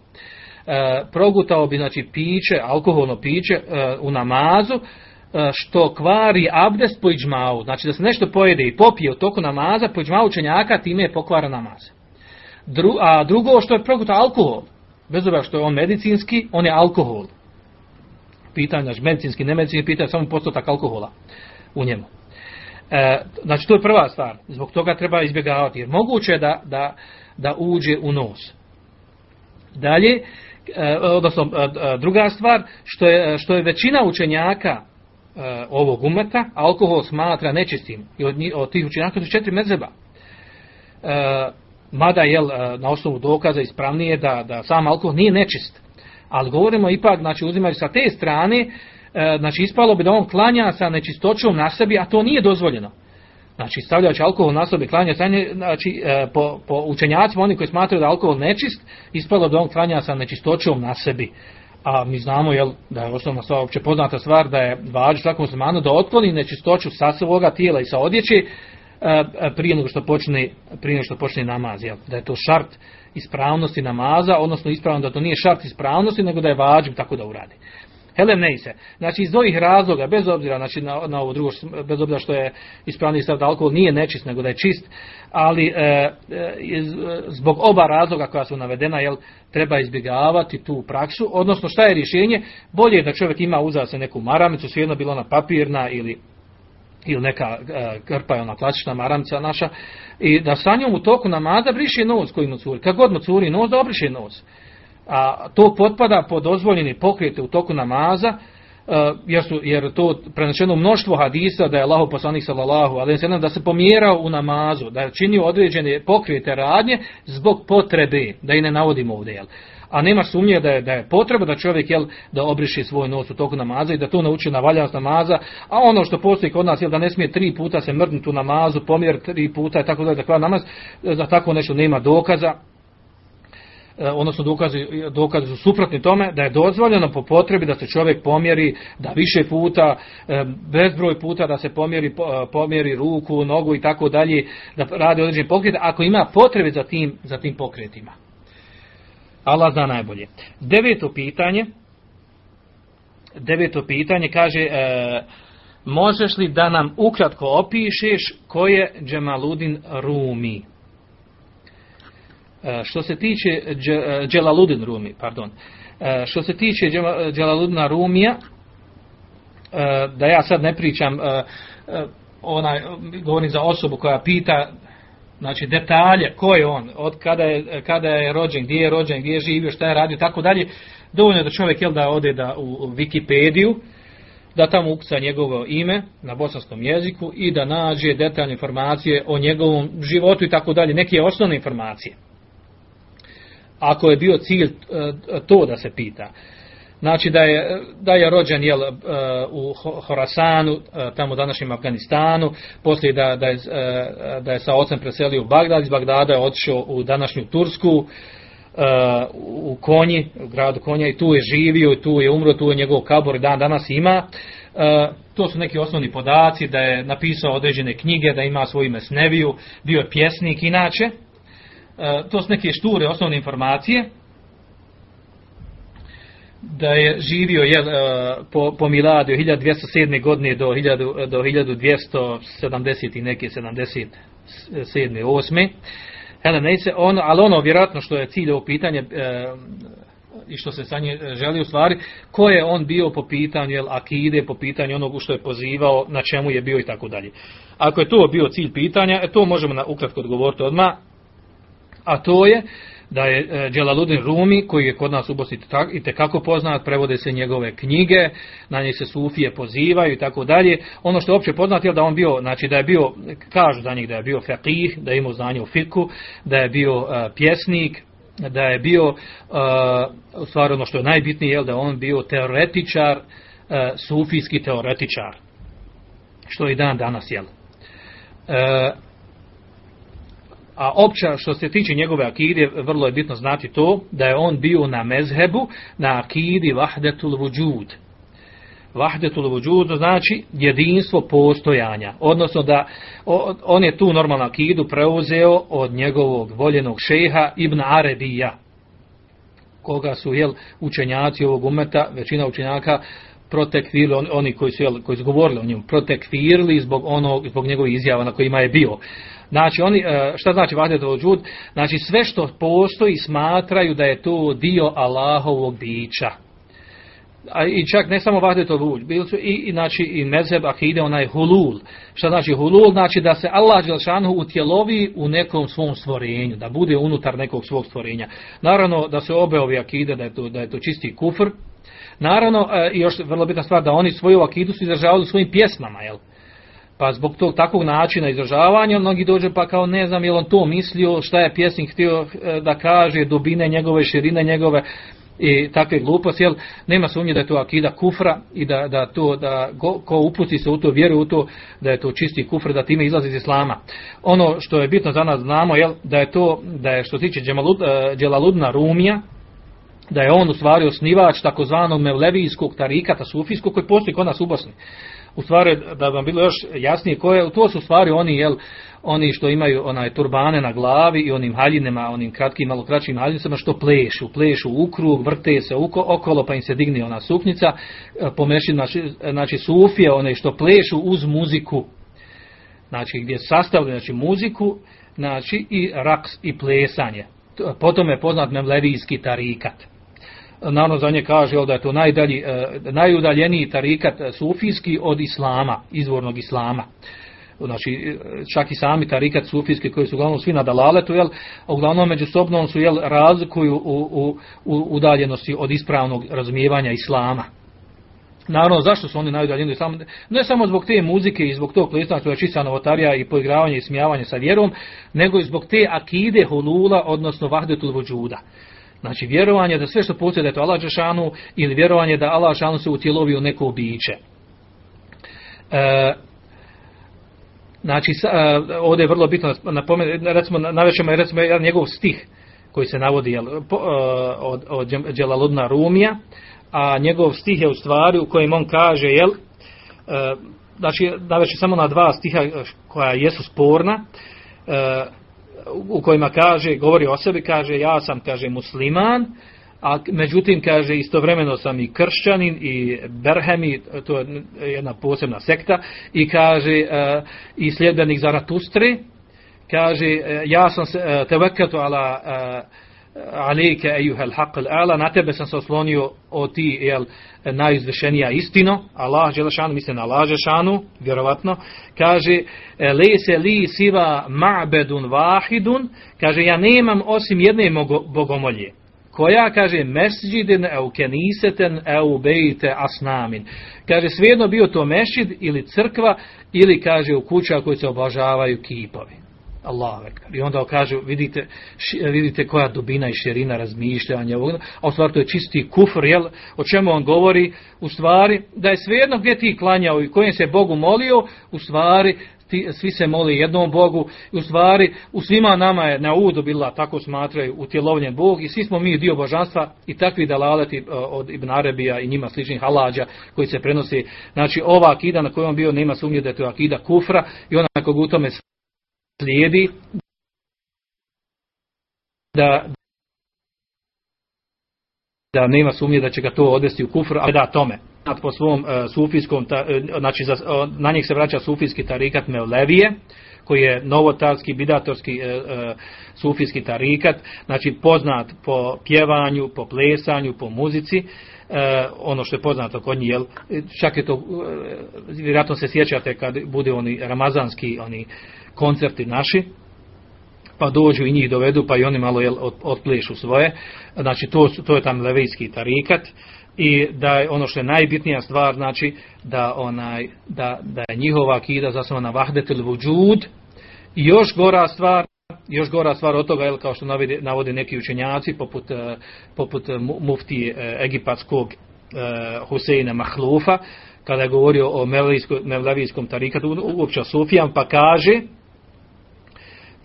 E, progutao bi znači piće, alkoholno piće e, u namazu, E, što kvari abdest po znači da se nešto pojede i popije u toku namaza, po iđmau učenjaka, time je pokvara namaz. Dru, a drugo što je proguta alkohol, bez obzira što je on medicinski, on je alkohol. Pitanje, znači medicinski, nemedicinski, pitanje samo postotak alkohola u njemu. E, znači to je prva stvar, zbog toga treba izbjegavati, jer moguće je da, da, da uđe u nos. Dalje, e, odnosno e, druga stvar, što je, što je većina učenjaka e, ovog umeta, alkohol smatra nečistim. I od, od tih učenjaka su četiri mezeba. E, mada je e, na osnovu dokaza ispravnije da, da sam alkohol nije nečist. Ali govorimo ipak, znači uzimaju sa te strane, e, znači ispalo bi da on klanja sa nečistoćom na sebi, a to nije dozvoljeno. Znači stavljajući alkohol na sebi klanja sa znači po, po učenjacima oni koji smatraju da je alkohol nečist, ispalo da on klanja sa nečistoćom na sebi a mi znamo jel, da je osnovna stvar, opće poznata stvar, da je vađu svakom muslimanu da otkloni nečistoću sa svoga tijela i sa odjeći e, e, prije nego što počne, prije nego što počne namaz, jel, da je to šart ispravnosti namaza, odnosno ispravno da to nije šart ispravnosti, nego da je vađib tako da uradi. Helem se. Znači iz ovih razloga, bez obzira znači, na, na ovo drugo, bez obzira što je ispravni stav da alkohol nije nečist, nego da je čist, ali e, e, zbog oba razloga koja su navedena, jel, treba izbjegavati tu praksu, odnosno šta je rješenje? Bolje je da čovjek ima uza se neku maramicu, svejedno bilo ona papirna ili ili neka e, krpa je ona klasična maramca naša, i da sa njom u toku namaza briše nos koji mu curi. Kad god mu curi nos, da obriše nos a to potpada pod dozvoljeni pokrete u toku namaza, e, jer, su, jer to prenačeno mnoštvo hadisa da je Allah poslanik sallallahu ali da se pomjerao u namazu, da je činio određene pokrete radnje zbog potrebe, da i ne navodimo ovdje. Jel? A nema sumnje da je, da je potreba da čovjek jel, da obriši svoj nos u toku namaza i da to nauči na valjanost namaza, a ono što postoji kod nas jel, da ne smije tri puta se mrdnuti u namazu, pomjer tri puta i tako da je namaz, za tako nešto nema dokaza, E, odnosno dokazi, dokazi su suprotni tome da je dozvoljeno po potrebi da se čovjek pomjeri da više puta, e, bezbroj puta da se pomjeri, e, pomjeri ruku, nogu i tako dalje, da radi određeni pokret ako ima potrebe za tim, za tim pokretima. Allah zna najbolje. Deveto pitanje, deveto pitanje kaže, možeš li da nam ukratko opišeš ko je Džemaludin Rumi? E, što se tiče e, Dželaludin Rumi, pardon, e, što se tiče Dželaludina Rumija, da ja sad ne pričam, onaj, govorim za osobu koja pita, znači detalje, ko je on, od kada je, kada je rođen, gdje je rođen, gdje je živio, šta je radio, tako dalje, dovoljno je da čovjek jel da ode da u Wikipediju, da tamo ukuca njegovo ime na bosanskom jeziku i da nađe detaljne informacije o njegovom životu i tako dalje, neke osnovne informacije ako je bio cilj e, to da se pita. Znači da je, da je rođen jel, e, u Horasanu, e, tamo u današnjem Afganistanu, poslije da, da, je, da je sa ocem preselio u Bagdad, iz Bagdada je otišao u današnju Tursku, u Konji, u gradu Konja i tu je živio, tu je umro, tu je njegov kabor i dan danas ima. To su neki osnovni podaci, da je napisao određene knjige, da ima svoju mesneviju, bio je pjesnik inače, to su neke šture osnovne informacije da je živio je, po, po miladu 1207. godine do, 1000, do 1270 i neke 77. 8. Hele, ne se, on, ali ono vjerojatno što je cilj ovog pitanja e, i što se sa nje želi u stvari, ko je on bio po pitanju jel, akide, po pitanju onog što je pozivao, na čemu je bio i tako dalje. Ako je to bio cilj pitanja, e, to možemo na ukratko odgovoriti odmah, a to je da je Dželaludin e, Rumi, koji je kod nas u Bosni i tekako poznat, prevode se njegove knjige, na njih se sufije pozivaju i tako dalje. Ono što je opće poznat je da on bio, znači da je bio, kažu za njih da je bio faqih, da je imao znanje u fiku, da je bio uh, pjesnik, da je bio, uh, u stvari ono što je najbitnije, je da on bio teoretičar, sufijski teoretičar, što je i dan danas, jel? A opća što se tiče njegove akide, vrlo je bitno znati to, da je on bio na mezhebu, na akidi vahdetul vujud. Vahdetul vujud znači jedinstvo postojanja. Odnosno da on je tu normalnu akidu preuzeo od njegovog voljenog šeha Ibn Arabija, koga su jel, učenjaci ovog umeta, većina učenjaka, protekvirili, oni koji su, jel, koji su govorili o njemu, protekvirili zbog, onog, zbog njegovih izjava na kojima je bio. Znači, oni, e, šta znači vahdetul džud? Znači, sve što postoji smatraju da je to dio Allahovog bića. A, I čak ne samo vahdetul džud, bili su i, i, znači, i mezheb akide, onaj hulul. Šta znači hulul? Znači da se Allah Đelšanu utjelovi u nekom svom stvorenju, da bude unutar nekog svog stvorenja. Naravno, da se obe ovi akide, da je to, da je to čisti kufr, Naravno, e, i još vrlo bitna stvar, da oni svoju akidu su izražavali svojim pjesmama, jel? Pa zbog tog takvog načina izražavanja, mnogi dođe pa kao ne znam je on to mislio, šta je pjesnik htio e, da kaže, dubine njegove, širine njegove i takve gluposti, jel, nema sumnje da je to akida kufra i da, da to, da go, ko upusti se u to, vjeruje u to, da je to čisti kufr, da time izlazi iz islama. Ono što je bitno za nas znamo, jel, da je to, da je što se tiče Dželaludna e, Rumija, da je on u stvari osnivač takozvanog mevlevijskog tarikata sufijskog koji postoji kod nas u Bosni u stvari da vam bilo još jasnije koje, to su stvari oni jel oni što imaju onaj turbane na glavi i onim haljinama, onim kratkim, malo kraćim haljinicama što plešu, plešu u krug, vrte se okolo pa im se digne ona suknica, e, pomeši znači, znači sufije, one što plešu uz muziku, znači gdje sastavljaju znači muziku, znači i raks i plesanje. Potom je poznat mevlevijski tarikat. Naravno za nje kaže da je to najdalji, e, najudaljeniji tarikat sufijski od islama, izvornog islama znači čak i sami tarikat sufijski koji su uglavnom svi na dalaletu, jel, uglavnom međusobno su jel, razlikuju u, u, u udaljenosti od ispravnog razumijevanja islama. Naravno, zašto su oni najudaljeni? Ne samo zbog te muzike i zbog tog plesanja koja je čista novotarija i poigravanje i smijavanje sa vjerom, nego i zbog te akide hulula, odnosno vahdetul vođuda. Znači, vjerovanje da sve što postoje da je to Allah Žešanu ili vjerovanje da Allah Žešanu se utjelovi u neko biće. E, Znači, uh, ovdje je vrlo bitno napomenuti, recimo, navečemo recimo, jedan njegov stih koji se navodi jel, po, uh, od, od Dželaludna Rumija, a njegov stih je u stvari u kojem on kaže, jel, uh, znači, naveći samo na dva stiha koja jesu sporna, uh, u kojima kaže, govori o sebi, kaže, ja sam, kaže, musliman, a međutim kaže istovremeno sam i kršćanin i berhemi to je jedna posebna sekta i kaže uh, i sljedbenik Zaratustre kaže uh, ja sam se uh, tevekatu ala alike ejuhel haql ala na tebe sam se oslonio o ti jel, najizvešenija istino Allah Želešanu misle na Allah Želešanu vjerovatno kaže lese li siva ma'bedun vahidun kaže ja nemam osim jedne bogomolje koja kaže mesđidin eu keniseten eu bejte asnamin. Kaže svejedno bio to mešid ili crkva ili kaže u kuća koji se obožavaju kipovi. Allah I onda kaže, vidite, vidite koja dubina i širina razmišljanja. A u stvari to je čisti kufr, jel? O čemu on govori? U stvari, da je svejedno gdje ti klanjao i kojem se Bogu molio, u stvari ti, svi se moli jednom Bogu i u stvari u svima nama je na udu bila tako smatraju utjelovljen Bog i svi smo mi dio božanstva i takvi dalaleti uh, od Ibn Arabija i njima sličnih halađa koji se prenosi znači ova akida na kojom bio nema sumnje da je to akida kufra i ona kog u tome slijedi da da nema sumnje da će ga to odvesti u kufr, a da tome. Po svom uh, sufijskom, ta, uh, znači za, na njih se vraća sufijski tarikat Meolevije, koji je novotarski, bidatorski uh, uh, sufijski tarikat, znači poznat po pjevanju, po plesanju, po muzici, uh, ono što je poznato kod njih, čak je to, vjerojatno se sjećate kad bude oni ramazanski oni koncerti naši, pa dođu i njih dovedu, pa i oni malo jel, otplešu svoje, znači to, to je tam levijski tarikat, i da je ono što je najbitnija stvar znači da onaj da da je njihova akida zasnovana na vahdetul vujud i još gora stvar još gora stvar od toga je kao što navode, navode neki učenjaci poput uh, poput mufti uh, egipatskog Huseina Mahlufa kada je govorio o mevlavijskom tarikatu uopće Sufijam pa kaže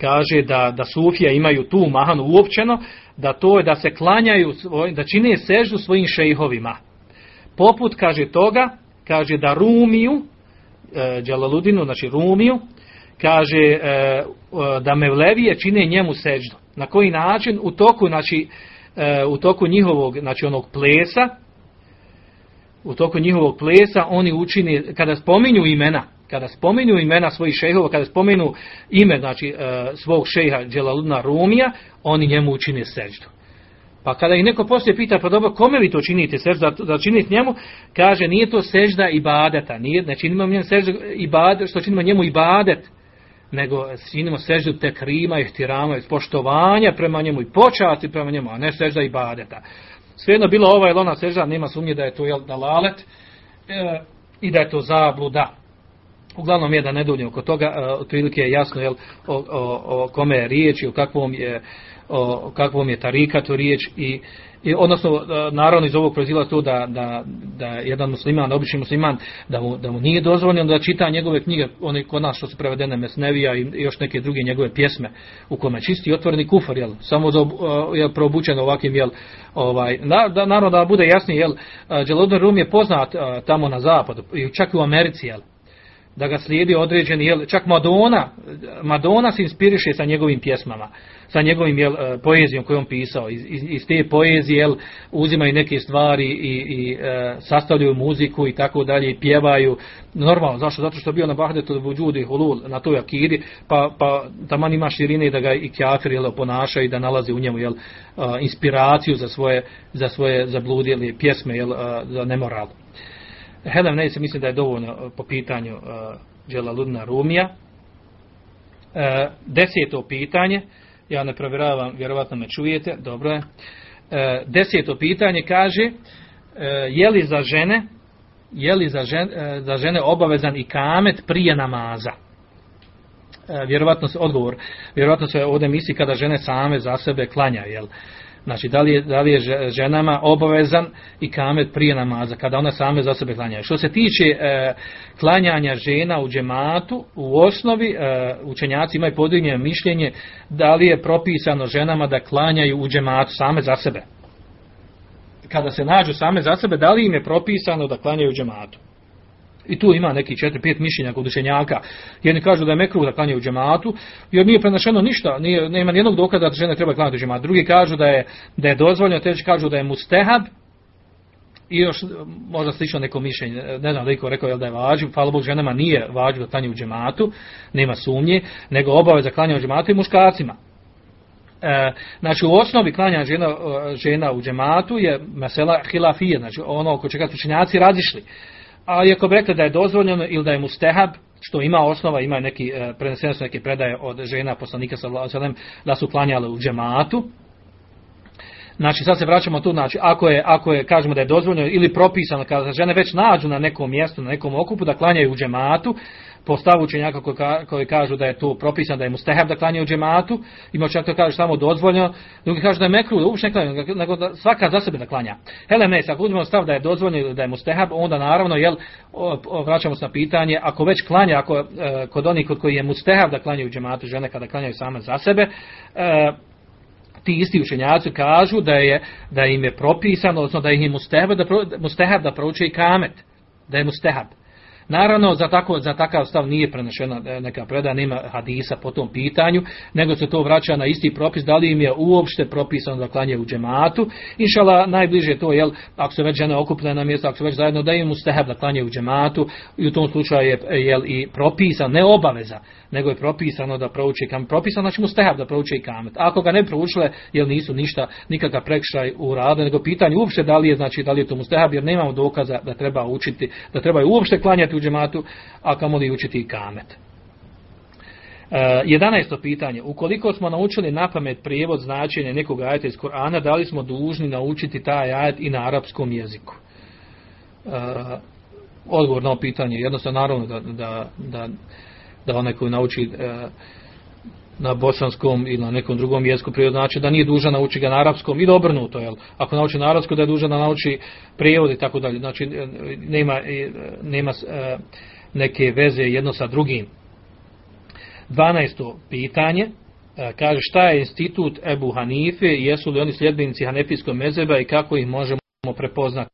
kaže da da Sufija imaju tu mahanu uopćeno da to je da se klanjaju, da čine seždu svojim šejhovima. Poput, kaže toga, kaže da Rumiju, e, Đalaludinu, znači Rumiju, kaže e, da Mevlevije čine njemu seždu. Na koji način? U toku, znači, e, u toku njihovog, znači onog plesa, u toku njihovog plesa, oni učini, kada spominju imena, kada spominju imena svojih šejhova, kada spomenu ime znači e, svog šejha Dželaludna Rumija, oni njemu učine seždu. Pa kada ih neko poslije pita, pa dobro, kome vi to činite seždu, da, činite njemu, kaže, nije to sežda ibadeta, nije, ne činimo njemu seždu ibadet, što činimo njemu ibadet, nego činimo seždu te krima i htirama, poštovanja prema njemu i počasti prema njemu, a ne sežda ibadeta. Svejedno bilo ova ili ona sežda, nema sumnje da je to jel, dalalet e, i da je to zabluda. Uglavnom je da ne duljim oko toga, otprilike je jasno jel, o, o, o kome je riječ i o kakvom je, o kakvom je tarikatu riječ i, i odnosno naravno iz ovog proizila to da, da, da jedan musliman, obični musliman da mu, da mu nije dozvoljeno da čita njegove knjige, one kod nas što su prevedene Mesnevija i još neke druge njegove pjesme u kome čisti otvoreni kufar, jel, samo za, jel, probučen ovakvim, jel, ovaj, na, da, naravno da bude jasnije, jel, Dželodin Rum je poznat tamo na zapadu čak i u Americi, jel, da ga slijedi određeni, jel, čak Madonna, Madonna se inspiriše sa njegovim pjesmama, sa njegovim jel, e, poezijom koju on pisao. Iz, iz, iz te poezije jel, uzimaju neke stvari i, i e, sastavljaju muziku i tako dalje i pjevaju. Normalno, zašto? Zato što je bio na Bahdetu Buđudi Hulul na toj akidi, pa, pa taman ima širine da ga i kjafir jel, ponaša i da nalazi u njemu jel, a, inspiraciju za svoje, za svoje zabludjeli pjesme jel, a, za nemoral. Helem se mislim da je dovoljno uh, po pitanju uh, Dželaludna Rumija. Uh, deseto pitanje, ja ne provjeravam, vjerovatno me čujete, dobro je. Deseto pitanje kaže, je li za žene, je li za žene, za žene obavezan i kamet prije namaza? Vjerovatno se odgovor, vjerovatno se ovdje misli kada žene same za sebe klanja, jel? Znači, da li, je, da li je ženama obavezan i kamet prije namaza, kada ona same za sebe klanjaju. Što se tiče e, klanjanja žena u džematu, u osnovi e, učenjaci imaju podignje mišljenje da li je propisano ženama da klanjaju u džematu same za sebe. Kada se nađu same za sebe, da li im je propisano da klanjaju u džematu? I tu ima neki 4-5 mišljenja kod učenjaka. Jedni kažu da je mekruh da klanje u džematu, jer nije prenašeno ništa, nije, nema nijednog dokaza da žene treba klanjati u džematu. Drugi kažu da je, da je dozvoljeno, treći kažu da je mustehab, i još možda slično neko mišljenje, ne znam da rekao je da je vađu, hvala Bog ženama nije vađu da klanje u džematu, nema sumnje, nego obave za klanje u džematu i muškarcima. E, znači u osnovi klanja žena, žena u džematu je mesela hilafije, znači ono oko čega su činjaci razišli. Ali ako bi rekli da je dozvoljeno ili da je mustehab, što ima osnova, ima neki, e, prenesene neke predaje od žena poslanika sallam, da su klanjale u džematu. Znači, sad se vraćamo tu, znači, ako je, ako je, kažemo da je dozvoljeno ili propisano, kada žene već nađu na nekom mjestu, na nekom okupu, da klanjaju u džematu, po stavu učenjaka koji, ka, koji kažu da je to propisano da je mustehab da klanja u džematu, ima čak to kaže samo dozvoljeno, drugi kažu da je mekru, da ne klanja, nego da svaka za sebe da klanja. Hele, ne, ako uzmemo stav da je dozvoljeno da je mustehab, onda naravno, jel, vraćamo se na pitanje, ako već klanja, ako e, kod onih kod koji je mustehab da klanja u džematu, žene kada klanjaju same za sebe, e, ti isti učenjaci kažu da je da im je propisano, odnosno da ih je mustehab da, mustehab da prouče i kamet, da je mustehab. Naravno, za, tako, za takav stav nije prenešena neka predaja, nema hadisa po tom pitanju, nego se to vraća na isti propis, da li im je uopšte propisano da klanje u džematu. Inšala, najbliže to, jel, ako se već žene okupne na mjesto, ako se već zajedno, da im usteheb da klanje u džematu, i u tom slučaju je jel, i propisan, ne obaveza, nego je propisano da prouči kamet. Propisano znači mu stehab da prouči kamet. Ako ga ne proučile, jel nisu ništa, nikakav prekšaj u radu, nego pitanje uopšte da li je, znači, da li je to mustehab, jer nemamo dokaza da treba učiti, da treba uopšte klanjati u džematu, a kamo li učiti i kamet. Uh, 11. pitanje. Ukoliko smo naučili na pamet prijevod značenja nekog ajeta iz Korana, da li smo dužni naučiti taj ajet i na arapskom jeziku? Uh, odgovor na ovo pitanje. Jednostavno, naravno, da, da, da da onaj koji nauči e, na bosanskom ili na nekom drugom jeziku prijevod znači da nije dužan nauči ga na arapskom. I obrnuto jel? Ako nauči na arapskom da je dužan da nauči prijevod i tako dalje. Znači e, nema e, nema e, neke veze jedno sa drugim. 12. pitanje kaže šta je institut Ebu Hanife? Jesu li oni sljedbenici Hanefijskog mezeba i kako ih možemo prepoznati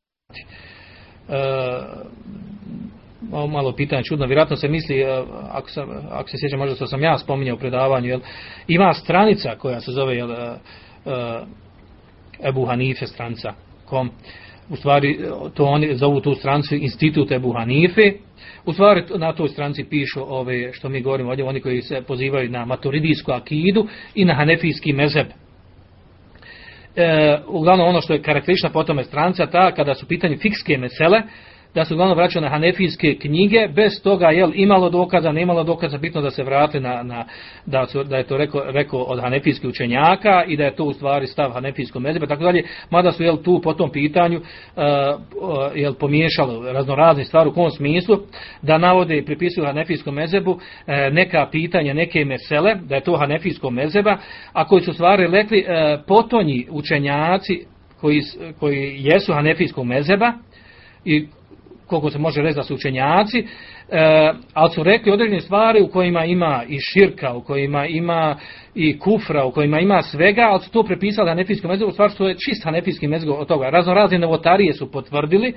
malo, malo pitanje čudno, vjerojatno se misli, e, ako, sam, ako se sjeća možda što sam ja spominjao u predavanju, jel, ima stranica koja se zove jel, uh, Ebu Hanife stranica, kom, u stvari to oni zovu tu strancu Institut Ebu Hanife, u stvari na toj stranci pišu ove što mi govorimo ovdje, oni koji se pozivaju na maturidijsku akidu i na hanefijski mezeb. E, uglavnom ono što je karakteristično po tome stranca ta kada su pitanje fikske mesele, da su uglavnom vraćane na hanefijske knjige, bez toga jel imalo dokaza, nemalo dokaza, bitno da se vrate na, na da, su, da je to rekao, rekao od hanefijskih učenjaka i da je to u stvari stav hanefijskog mezeba, tako dalje, mada su jel tu po tom pitanju uh, uh, jel pomiješalo raznorazne stvari u kom smislu, da navode i pripisuju hanefijskom mezebu uh, neka pitanja, neke mesele, da je to hanefijsko mezeba, a koji su stvari rekli potonji učenjaci koji, koji jesu hanefijskog mezeba i koliko se može reći da su učenjaci, e, ali su rekli određene stvari u kojima ima i širka, u kojima ima i kufra, u kojima ima svega, ali su to prepisali hanefijskom mezebu, u stvari je čist hanefijski mezeg od toga. Razno razne novotarije su potvrdili,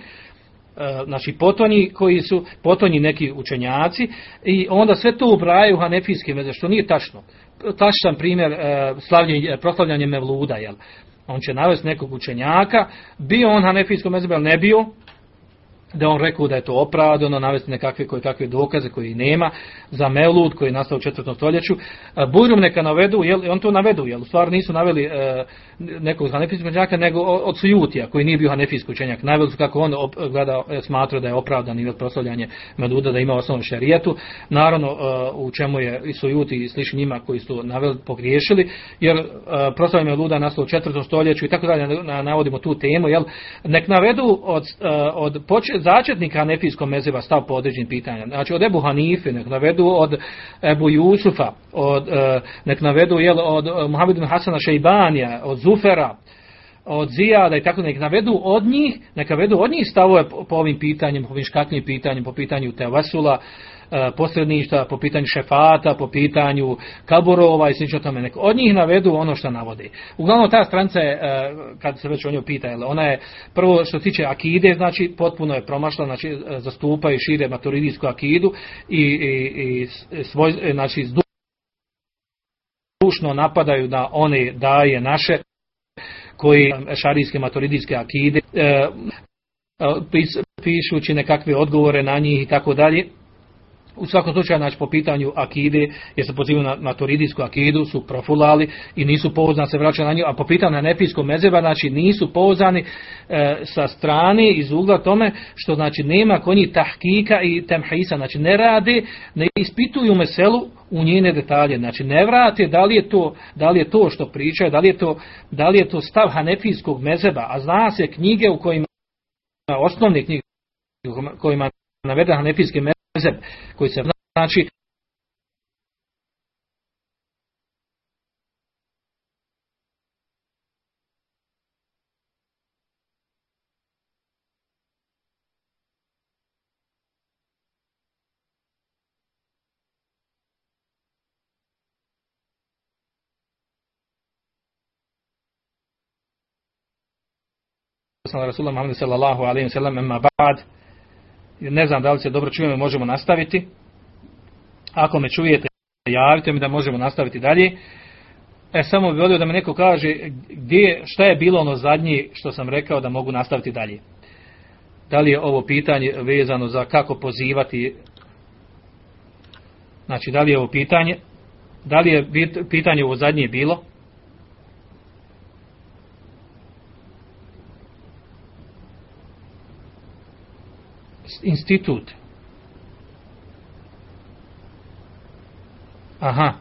znači potonji koji su potonji neki učenjaci i onda sve to ubrajaju hanefijski mezeg, što nije tačno. Tačan primjer e, slavljenje, proslavljanje mevluda, jel? On će navesti nekog učenjaka, bio on hanefijskom mezebe, ne bio, da on rekao da je to opravdano, navesti nekakve koje kakve dokaze koji nema za Melud koji je nastao u četvrtom stoljeću. Bujrum neka navedu, jel, on to navedu, jel, u stvari nisu naveli e, nekog hanefijskog učenjaka, nego od Sujutija, koji nije bio hanefijski učenjak. Naveli su kako on op, gleda, e, smatrao da je opravdan i proslavljanje Meluda, da ima osnovnu šarijetu. Naravno, e, u čemu je i Sujuti i slični njima koji su naveli, pogriješili, jer e, proslavljanje Meluda nastao u četvrtom stoljeću i tako dalje, navodimo tu temu, jel, nek navedu od, od začetnika Hanefijskog mezeva stav po određenim pitanjima. Znači od Ebu Hanife, nek navedu od Ebu Jusufa, od, nek navedu jel, od Muhammedu Hasana Šeibanija, od Zufera, od Zijada i tako nek navedu od njih, neka navedu od njih stavove po, ovim pitanjima, po ovim škaknim pitanjima, po pitanju Tevasula, E, posredništva, po pitanju šefata, po pitanju kaburova i slično tome. Neko. Od njih navedu ono što navode. Uglavnom ta stranca je, e, kad se već o njoj pita, ona je prvo što se tiče akide, znači potpuno je promašla, znači e, zastupa i šire maturidijsku akidu i, i, i svoj, znači dušno napadaju da one daje naše koji šarijske maturidijske akide pišući nekakve odgovore na njih i tako dalje U svakom slučaju, znači, po pitanju akide, jer se pozivaju na maturidijsku akidu, su profulali i nisu pouzdani, se vraćaju na nju, a po pitanju na mezeba, znači, nisu pouzdani e, sa strane iz ugla tome, što, znači, nema konji tahkika i temhisa, znači, ne rade, ne ispituju meselu u njene detalje, znači, ne vrate da li je to, da li je to što pričaju, da li je to, da li je to stav hanefijskog mezeba, a zna se knjige u kojima, osnovne knjige, u kojima navede hanefijske mezebe, mezeb koji se znači Rasulullah Muhammed sallallahu alaihi wa sallam emma ba'd ne znam da li se dobro čujemo, možemo nastaviti. Ako me čujete, javite mi da možemo nastaviti dalje. E, samo bih volio da me neko kaže gdje, šta je bilo ono zadnje što sam rekao da mogu nastaviti dalje. Da li je ovo pitanje vezano za kako pozivati, znači da li je ovo pitanje, da li je pitanje ovo zadnje bilo, institut. Aha,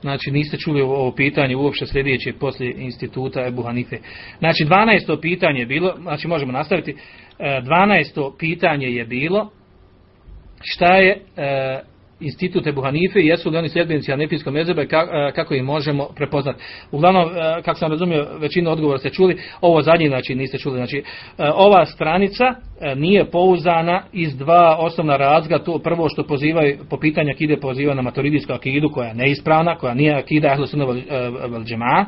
znači niste čuli ovo pitanje uopšte sljedeće poslije instituta Ebu Hanife. Znači 12. pitanje je bilo, znači možemo nastaviti, 12. E, pitanje je bilo šta je e, institut Ebu Hanife jesu li oni sljedbenici Hanefijskog mezeba i kako ih možemo prepoznati. Uglavnom, kako sam razumio, većinu odgovora ste čuli, ovo zadnji znači niste čuli. Znači, ova stranica nije pouzana iz dva osnovna razga. To prvo što pozivaju, po pitanju akide pozivaju na maturidijsku akidu koja je neispravna, koja nije akida Ahlu džema.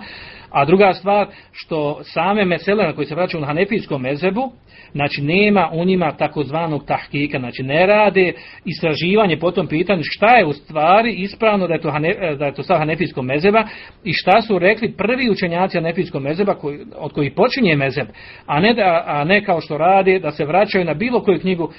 A druga stvar, što same mesele na koji se vraćaju na Hanefijskom mezebu, znači nema u njima takozvanog tahkika, znači ne rade istraživanje po tom pitanju šta je u stvari ispravno da je to, da je to sa Hanefijskog mezeba i šta su rekli prvi učenjaci Hanefijskog mezeba koji, od kojih počinje mezeb, a ne, da, a ne kao što rade da se vraćaju na bilo koju knjigu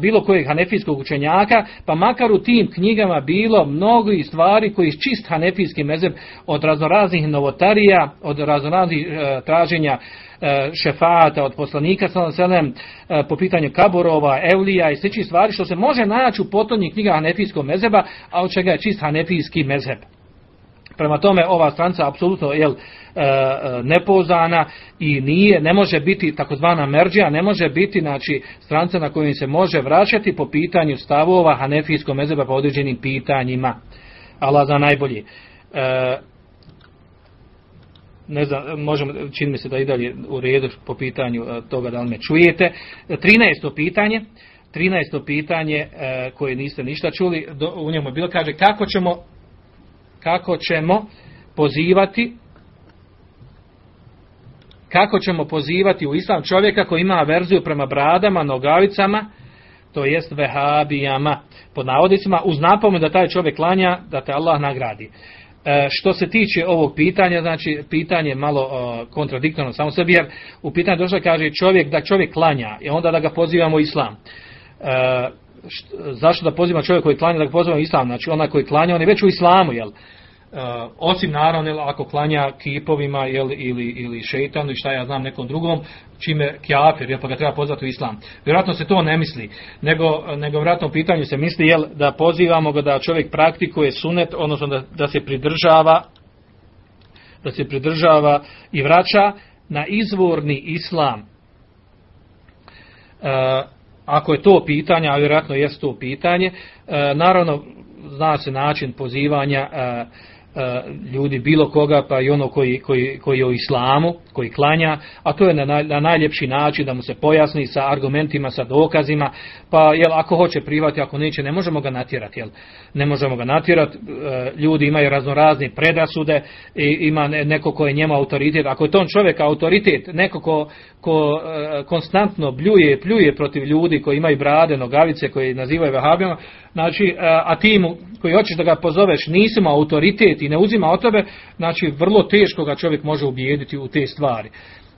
bilo kojeg Hanefijskog učenjaka, pa makar u tim knjigama bilo mnogo stvari koji čist Hanefijski mezeb od raznoraznih novotarija, od raznoraznih e, traženja e, šefata, od poslanika selem, e, po pitanju kaborova, evlija i sličnih stvari što se može naći u potonjih knjiga Hanefijskog mezeba, a od čega je čist Hanefijski mezeb. Prema tome ova stranca apsolutno je nepouzdana i nije, ne može biti takozvana merđija, ne može biti znači stranca na kojim se može vraćati po pitanju stavova Hanefijskog mezeba po određenim pitanjima. Allah za najbolji ne znam, možemo, čini mi se da i dalje u redu po pitanju e, toga da li me čujete. 13. pitanje, 13. pitanje e, koje niste ništa čuli, u njemu je bilo, kaže kako ćemo, kako ćemo pozivati kako ćemo pozivati u islam čovjeka koji ima verziju prema bradama, nogavicama, to jest vehabijama, pod navodicima, uz napomenu da taj čovjek klanja, da te Allah nagradi. E, što se tiče ovog pitanja, znači pitanje malo uh, kontradiktorno samo sebi, jer u pitanju došlo kaže čovjek da čovjek klanja i onda da ga pozivamo islam. E, zašto da poziva čovjek koji klanja da ga pozivamo islam? Znači onaj koji klanja, on je već u islamu, jel? Osim naravno ako klanja kipovima jel, ili, ili šeitanu i šta ja znam nekom drugom, čime kjafir, jel, pa ga treba pozvati u islam. Vjerojatno se to ne misli, nego, nego vjerojatno u pitanju se misli jel, da pozivamo ga da čovjek praktikuje sunet, odnosno da, da se pridržava da se pridržava i vraća na izvorni islam. Uh, ako je to pitanje, a vjerojatno jest to pitanje, uh, naravno zna se način pozivanja E, ljudi bilo koga pa i ono koji, koji, koji je u islamu, koji klanja, a to je na, na najljepši način da mu se pojasni sa argumentima, sa dokazima, pa jel, ako hoće privati, ako neće, ne možemo ga natjerati, jel, ne možemo ga natjerati, e, ljudi imaju raznorazne predrasude, i ima neko ko je autoritet, ako je to on čovjek autoritet, neko ko, ko e, konstantno bljuje, pljuje protiv ljudi koji imaju brade, nogavice, koji nazivaju vahabijama, znači, a ti mu, koji hoćeš da ga pozoveš, nisi mu autoritet i ne uzima od tebe, znači, vrlo teško ga čovjek može ubijediti u te stvari.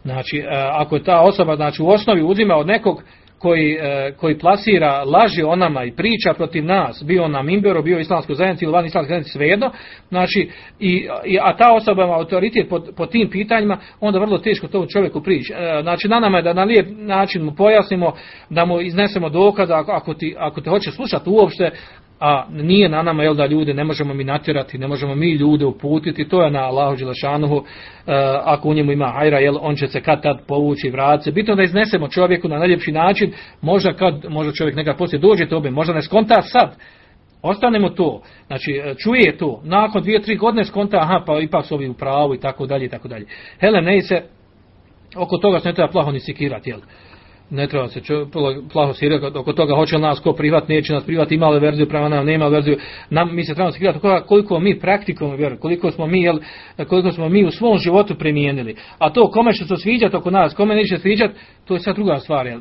Znači, ako je ta osoba, znači, u osnovi uzima od nekog koji, e, koji plasira laži o nama i priča protiv nas, bio na Mimberu, bio islamsko zajednici ili van islamsko zajednici, svejedno, znači, i, i, a ta osoba ima autoritet po, po tim pitanjima, onda vrlo teško to čovjeku prići. E, znači, na nama je da na lijep način mu pojasnimo, da mu iznesemo dokaza, ako, ti, ako te hoće slušati uopšte, a nije na nama jel da ljude ne možemo mi natjerati, ne možemo mi ljude uputiti, to je na Allahu Đelešanuhu, uh, ako u njemu ima hajra, jel on će se kad tad povući vrace. Bitno da iznesemo čovjeku na najljepši način, možda kad možda čovjek nekad poslije dođe tobe, možda ne skonta sad, ostanemo to, znači e, čuje to, nakon dvije, tri godine skonta, aha, pa ipak su ovi u pravu i tako dalje i tako dalje. Hele, ne se, oko toga se ne treba plaho ni sikirati, jel? Ne treba se plaho sirati oko toga hoće li nas ko privat, neće nas privat, ima li verziju prema nam, nema verziju. Nam, mi se trebamo sikirati koliko mi praktikujemo vjeru, koliko smo mi, jel, koliko smo mi u svom životu primijenili. A to kome će se sviđati oko nas, kome neće sviđati, to je sad druga stvar. E,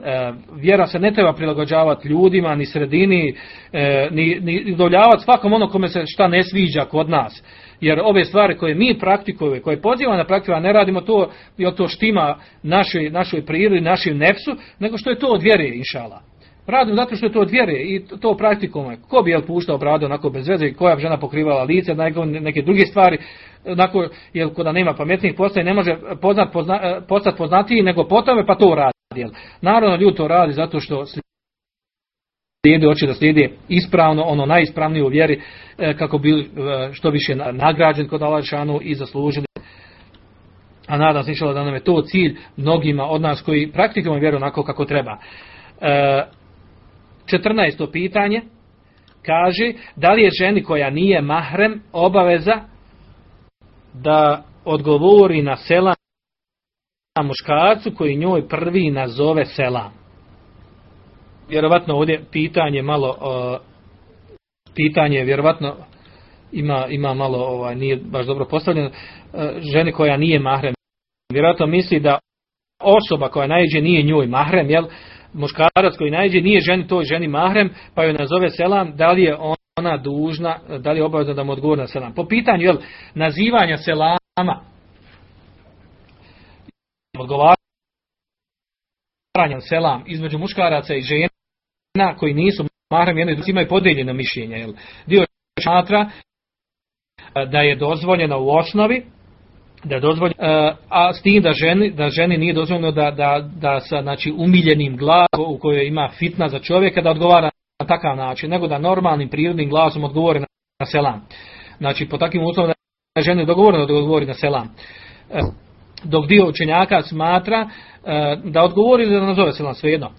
vjera se ne treba prilagođavati ljudima, ni sredini, e, ni, ni dovljavati svakom ono kome se šta ne sviđa kod nas jer ove stvari koje mi praktikujemo, koje pozivamo na praktiku, ne radimo to i to štima našoj, našoj prirodi, našim nefsu, nego što je to od vjere, inšala. Radimo zato što je to od vjere i to praktikujemo. Ko bi jel puštao bradu onako bez veze, koja bi žena pokrivala lice, neke druge stvari, onako, jel kod nema pametnih postaje, ne može poznat, pozna, postati poznatiji nego po tome, pa to radi. Jel. Naravno, ljudi to radi zato što slijedi, hoće da slijedi ispravno, ono najispravnije u vjeri, e, kako bi e, što više nagrađen kod Alašanu i zaslužili. A nadam se da nam je to cilj mnogima od nas koji praktikujemo vjeru onako kako treba. 14. E, pitanje kaže da li je ženi koja nije mahrem obaveza da odgovori na selam muškarcu koji njoj prvi nazove selam. Vjerovatno ovdje pitanje malo uh, pitanje vjerovatno ima ima malo ovaj nije baš dobro postavljeno. Uh, ženi koja nije mahrem vjerovatno misli da osoba koja najđe nije njoj mahrem jel muškarac koji najđe nije ženi toj ženi mahrem pa joj nazove selam da li je ona dužna da li je obavezna da mu odgovori na selam po pitanju jel nazivanja selama odgovaranja selam između muškaraca i žena na koji nisu mahram jedne drugi imaju podeljeno mišljenje. Jel? Dio smatra da je dozvoljeno u osnovi da je dozvoljeno, a s tim da ženi, da ženi nije dozvoljeno da, da, da sa znači, umiljenim glasom u kojoj ima fitna za čovjeka da odgovara na takav način, nego da normalnim prirodnim glasom odgovori na, selam. Znači po takvim uslovima da ženi dogovoreno da odgovori na selam. Dok dio učenjaka smatra da odgovori da nazove selam, svejedno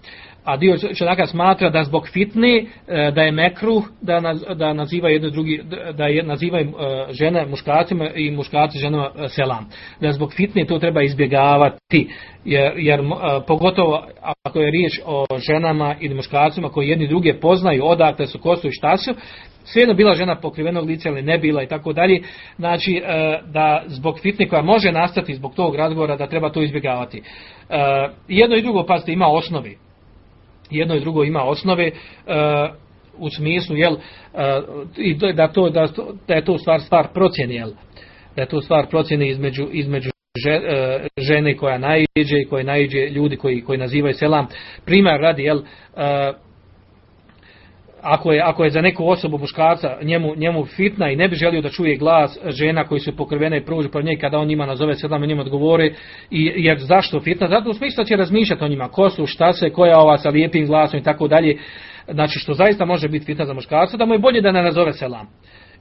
a dio čovjeka smatra da zbog fitne e, da je mekruh da, da naziva jedno drugi da je nazivaju e, žene muškarcima i muškarci ženama e, selam. Da zbog fitne to treba izbjegavati jer, jer pogotovo ako je riječ o ženama ili muškarcima koji jedni druge poznaju odakle su kosu i šta su svejedno bila žena pokrivenog lica ili ne bila i tako dalje znači da zbog fitne koja može nastati zbog tog razgovora da treba to izbjegavati. Jedno i drugo pazite ima osnovi jedno i drugo ima osnove uh, u smislu jel uh, i da to da, da je to stvar stvar procjene jel da je to stvar procjene između između uh, žene koja naiđe i koje naiđe ljudi koji koji nazivaju selam primjer radi jel ako je, ako je za neku osobu muškarca njemu, njemu fitna i ne bi želio da čuje glas žena koji su pokrivene i pruži po njej kada on njima nazove selam i njima odgovori i, jer zašto fitna? Zato u smislu će razmišljati o njima ko su, šta se, koja ova sa lijepim glasom i tako dalje znači što zaista može biti fitna za muškarca da mu je bolje da ne nazove selam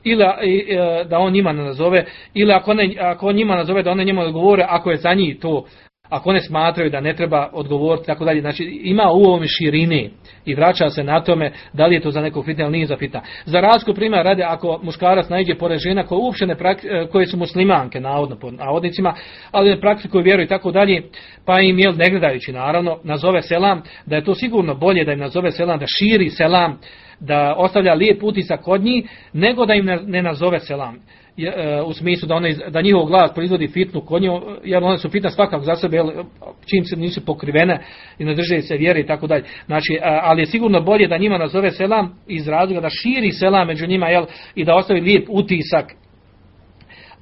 ili e, da on njima ne nazove ili ako, ne, ako on njima nazove da one njima odgovore ako je za njih to ako one smatraju da ne treba odgovoriti tako dalje, znači ima u ovome širine i vraća se na tome da li je to za nekog fitna ili nije za fitna. Za razliku primjer radi ako muškarac najđe pored žena koje uopšte ne e, koje su muslimanke navodno pod navodnicima, ali ne praktikuju vjeru i tako dalje, pa im je ne gledajući naravno nazove selam, da je to sigurno bolje da im nazove selam, da širi selam, da ostavlja lijep utisak kod njih, nego da im ne nazove selam. E, u smislu da one da njihov glas proizvodi fitnu konju jer one su fitna svakako za sebe čim se nisu pokrivene i ne drže se vjere i tako dalje. Znači ali je sigurno bolje da njima nazove selam iz razloga da širi selam među njima jel i da ostavi lijep utisak.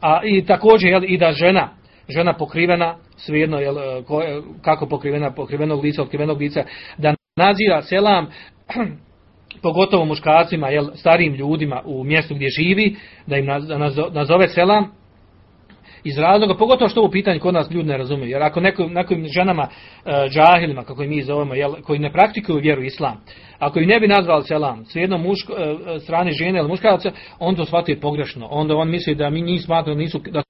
A i također jel i da žena žena pokrivena svejedno jel ko, kako pokrivena pokrivenog lica otkrivenog lica da naziva selam pogotovo muškarcima, jel, starijim ljudima u mjestu gdje živi, da im nazove selam, iz razloga, pogotovo što u pitanju kod nas ljudi ne razumiju, jer ako nekim, nekim ženama, uh, džahilima, kako mi zovemo, jel, koji ne praktikuju vjeru islam, ako ih ne bi nazvali selam, svejedno muško, uh, strane žene ili muškarce, on to shvatuje pogrešno. Onda on misli da mi njih smatramo nisu, da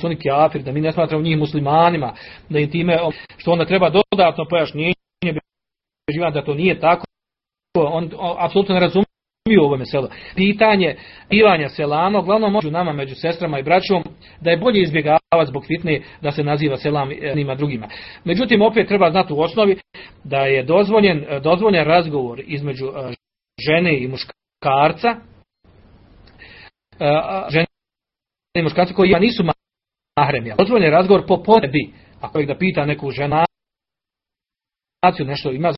su oni kjafir, da mi ne smatramo njih muslimanima, da im time, što onda treba dodatno pojašnjenje, da to nije tako, on, on apsolutno ne razumiju ovo meselo. Pitanje bivanja selama, uglavnom može nama među sestrama i braćom, da je bolje izbjegavati zbog fitne da se naziva selam nima drugima. Međutim, opet treba znati u osnovi da je dozvoljen, dozvoljen razgovor između e, žene i muškarca, e, žene i muškarca koji nisu mahrem. Dozvoljen razgovor po potrebi, ako je da pita neku ženu, nešto ima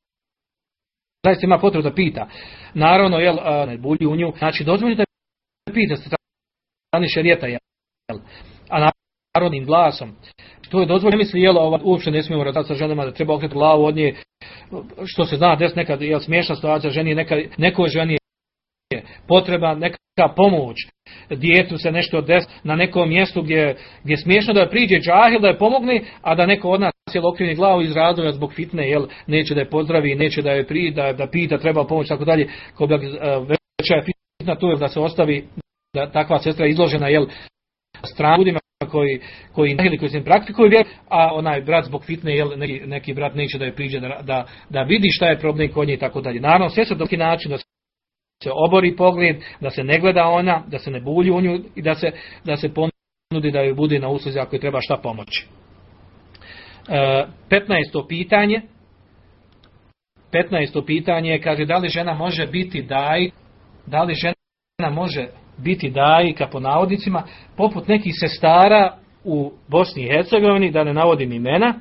zaista ima potrebu da pita. Naravno, jel, ne bulji u nju, znači dozvoljeno da pita se strani šarijeta, jel, a narodnim glasom. To je dozvoljeno, misli, jel, ova, uopšte ne smijemo radati sa ženama da treba okrenuti glavu od nje, što se zna, des nekad, jel, smiješna situacija, ženi, neka, neko ženi potreba neka pomoć djetu se nešto des na nekom mjestu gdje, gdje smiješno da priđe džahil da je pomogne, a da neko od nas jel okreni glavu iz razloga zbog fitne, jel neće da je pozdravi, neće da je pri, da, da pita, treba pomoć, tako dalje, ko bi veća je fitna, to je da se ostavi da takva sestra izložena, jel, stranu ljudima koji, koji koji se praktikuju vjer, a onaj brat zbog fitne, jel, neki, neki brat neće da je priđe da, da, da vidi šta je problem kod nje i tako dalje. Naravno, sve se doki način da se obori pogled, da se ne gleda ona, da se ne bulji u nju i da se, da se ponudi da joj bude na usluzi ako je treba šta pomoći. E, 15. pitanje 15. pitanje kaže da li žena može biti daj da li žena može biti dajka po navodnicima poput nekih sestara u Bosni i Hercegovini da ne navodim imena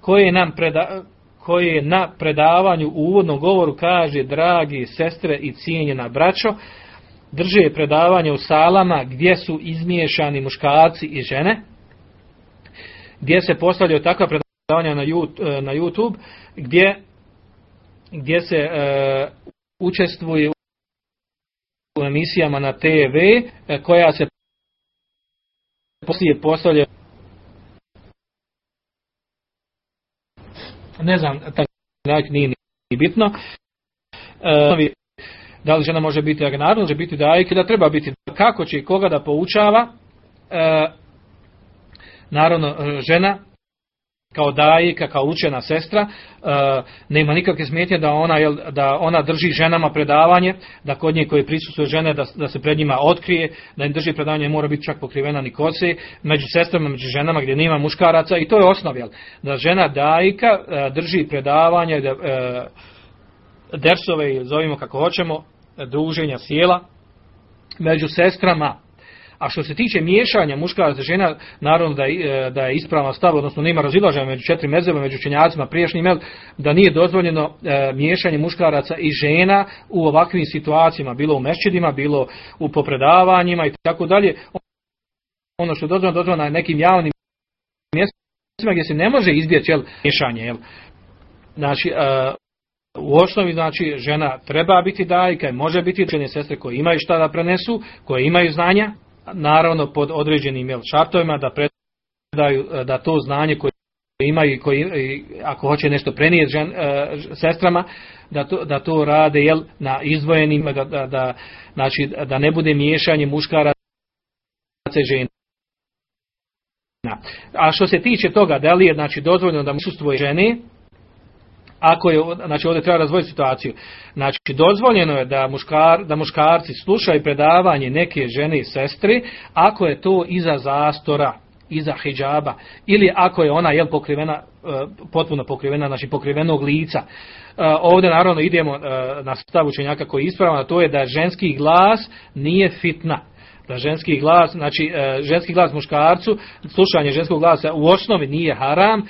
koje nam preda, koje na predavanju u uvodnom govoru kaže dragi sestre i cijenjena braćo, drže predavanje u salama gdje su izmiješani muškarci i žene, gdje se postavljaju takva predavanja na, e, YouTube, gdje, gdje se e, učestvuje u emisijama na TV, e, koja se poslije postavlja ne znam, tako nije ni bitno. E, da li žena može biti, a naravno može biti dajke, da treba biti, kako će i koga da poučava, e, naravno žena kao dajika, kao učena sestra, e, nema nikakve smetnje da ona, da ona drži ženama predavanje, da kod nje koje prisustuje žene, da, da se pred njima otkrije, da im drži predavanje, mora biti čak pokrivena ni kose, među sestrama, među ženama gdje nema muškaraca i to je osnov, jel? da žena dajika e, drži predavanje, da, e, dersove, zovimo kako hoćemo, druženja sjela, među sestrama, a što se tiče miješanja muškaraca žena, naravno da je, e, da je ispravan stav, odnosno nema razilaženja među četiri mezeba, među učenjacima priješnjim, da nije dozvoljeno e, miješanje muškaraca i žena u ovakvim situacijama, bilo u mešćidima, bilo u popredavanjima i tako dalje. Ono što je dozvoljeno, dozvoljeno na nekim javnim mjestima gdje se ne može izbjeći jel, miješanje. Jel. Znači, e, u osnovi znači žena treba biti dajka i može biti žene sestre koje imaju šta da prenesu, koje imaju znanja, naravno pod određenim jel, šartovima da predaju e, da to znanje koje imaju koji ako hoće nešto prenijeti žen, e, sestrama da to, da to rade jel, na izdvojenim da, da, da, znači, da ne bude miješanje muškaraca i žena. A što se tiče toga da li je znači dozvoljeno da mušstvo žene ako je, znači ovdje treba razvojiti situaciju. Znači dozvoljeno je da, muškar, da muškarci slušaju predavanje neke žene i sestri, ako je to iza zastora, iza hijjaba, ili ako je ona jel, pokrivena, e, potpuno pokrivena, znači pokrivenog lica. E, ovdje naravno idemo e, na stav učenjaka koji je ispravan, a to je da ženski glas nije fitna da ženski glas, znači ženski glas muškarcu, slušanje ženskog glasa u osnovi nije haram,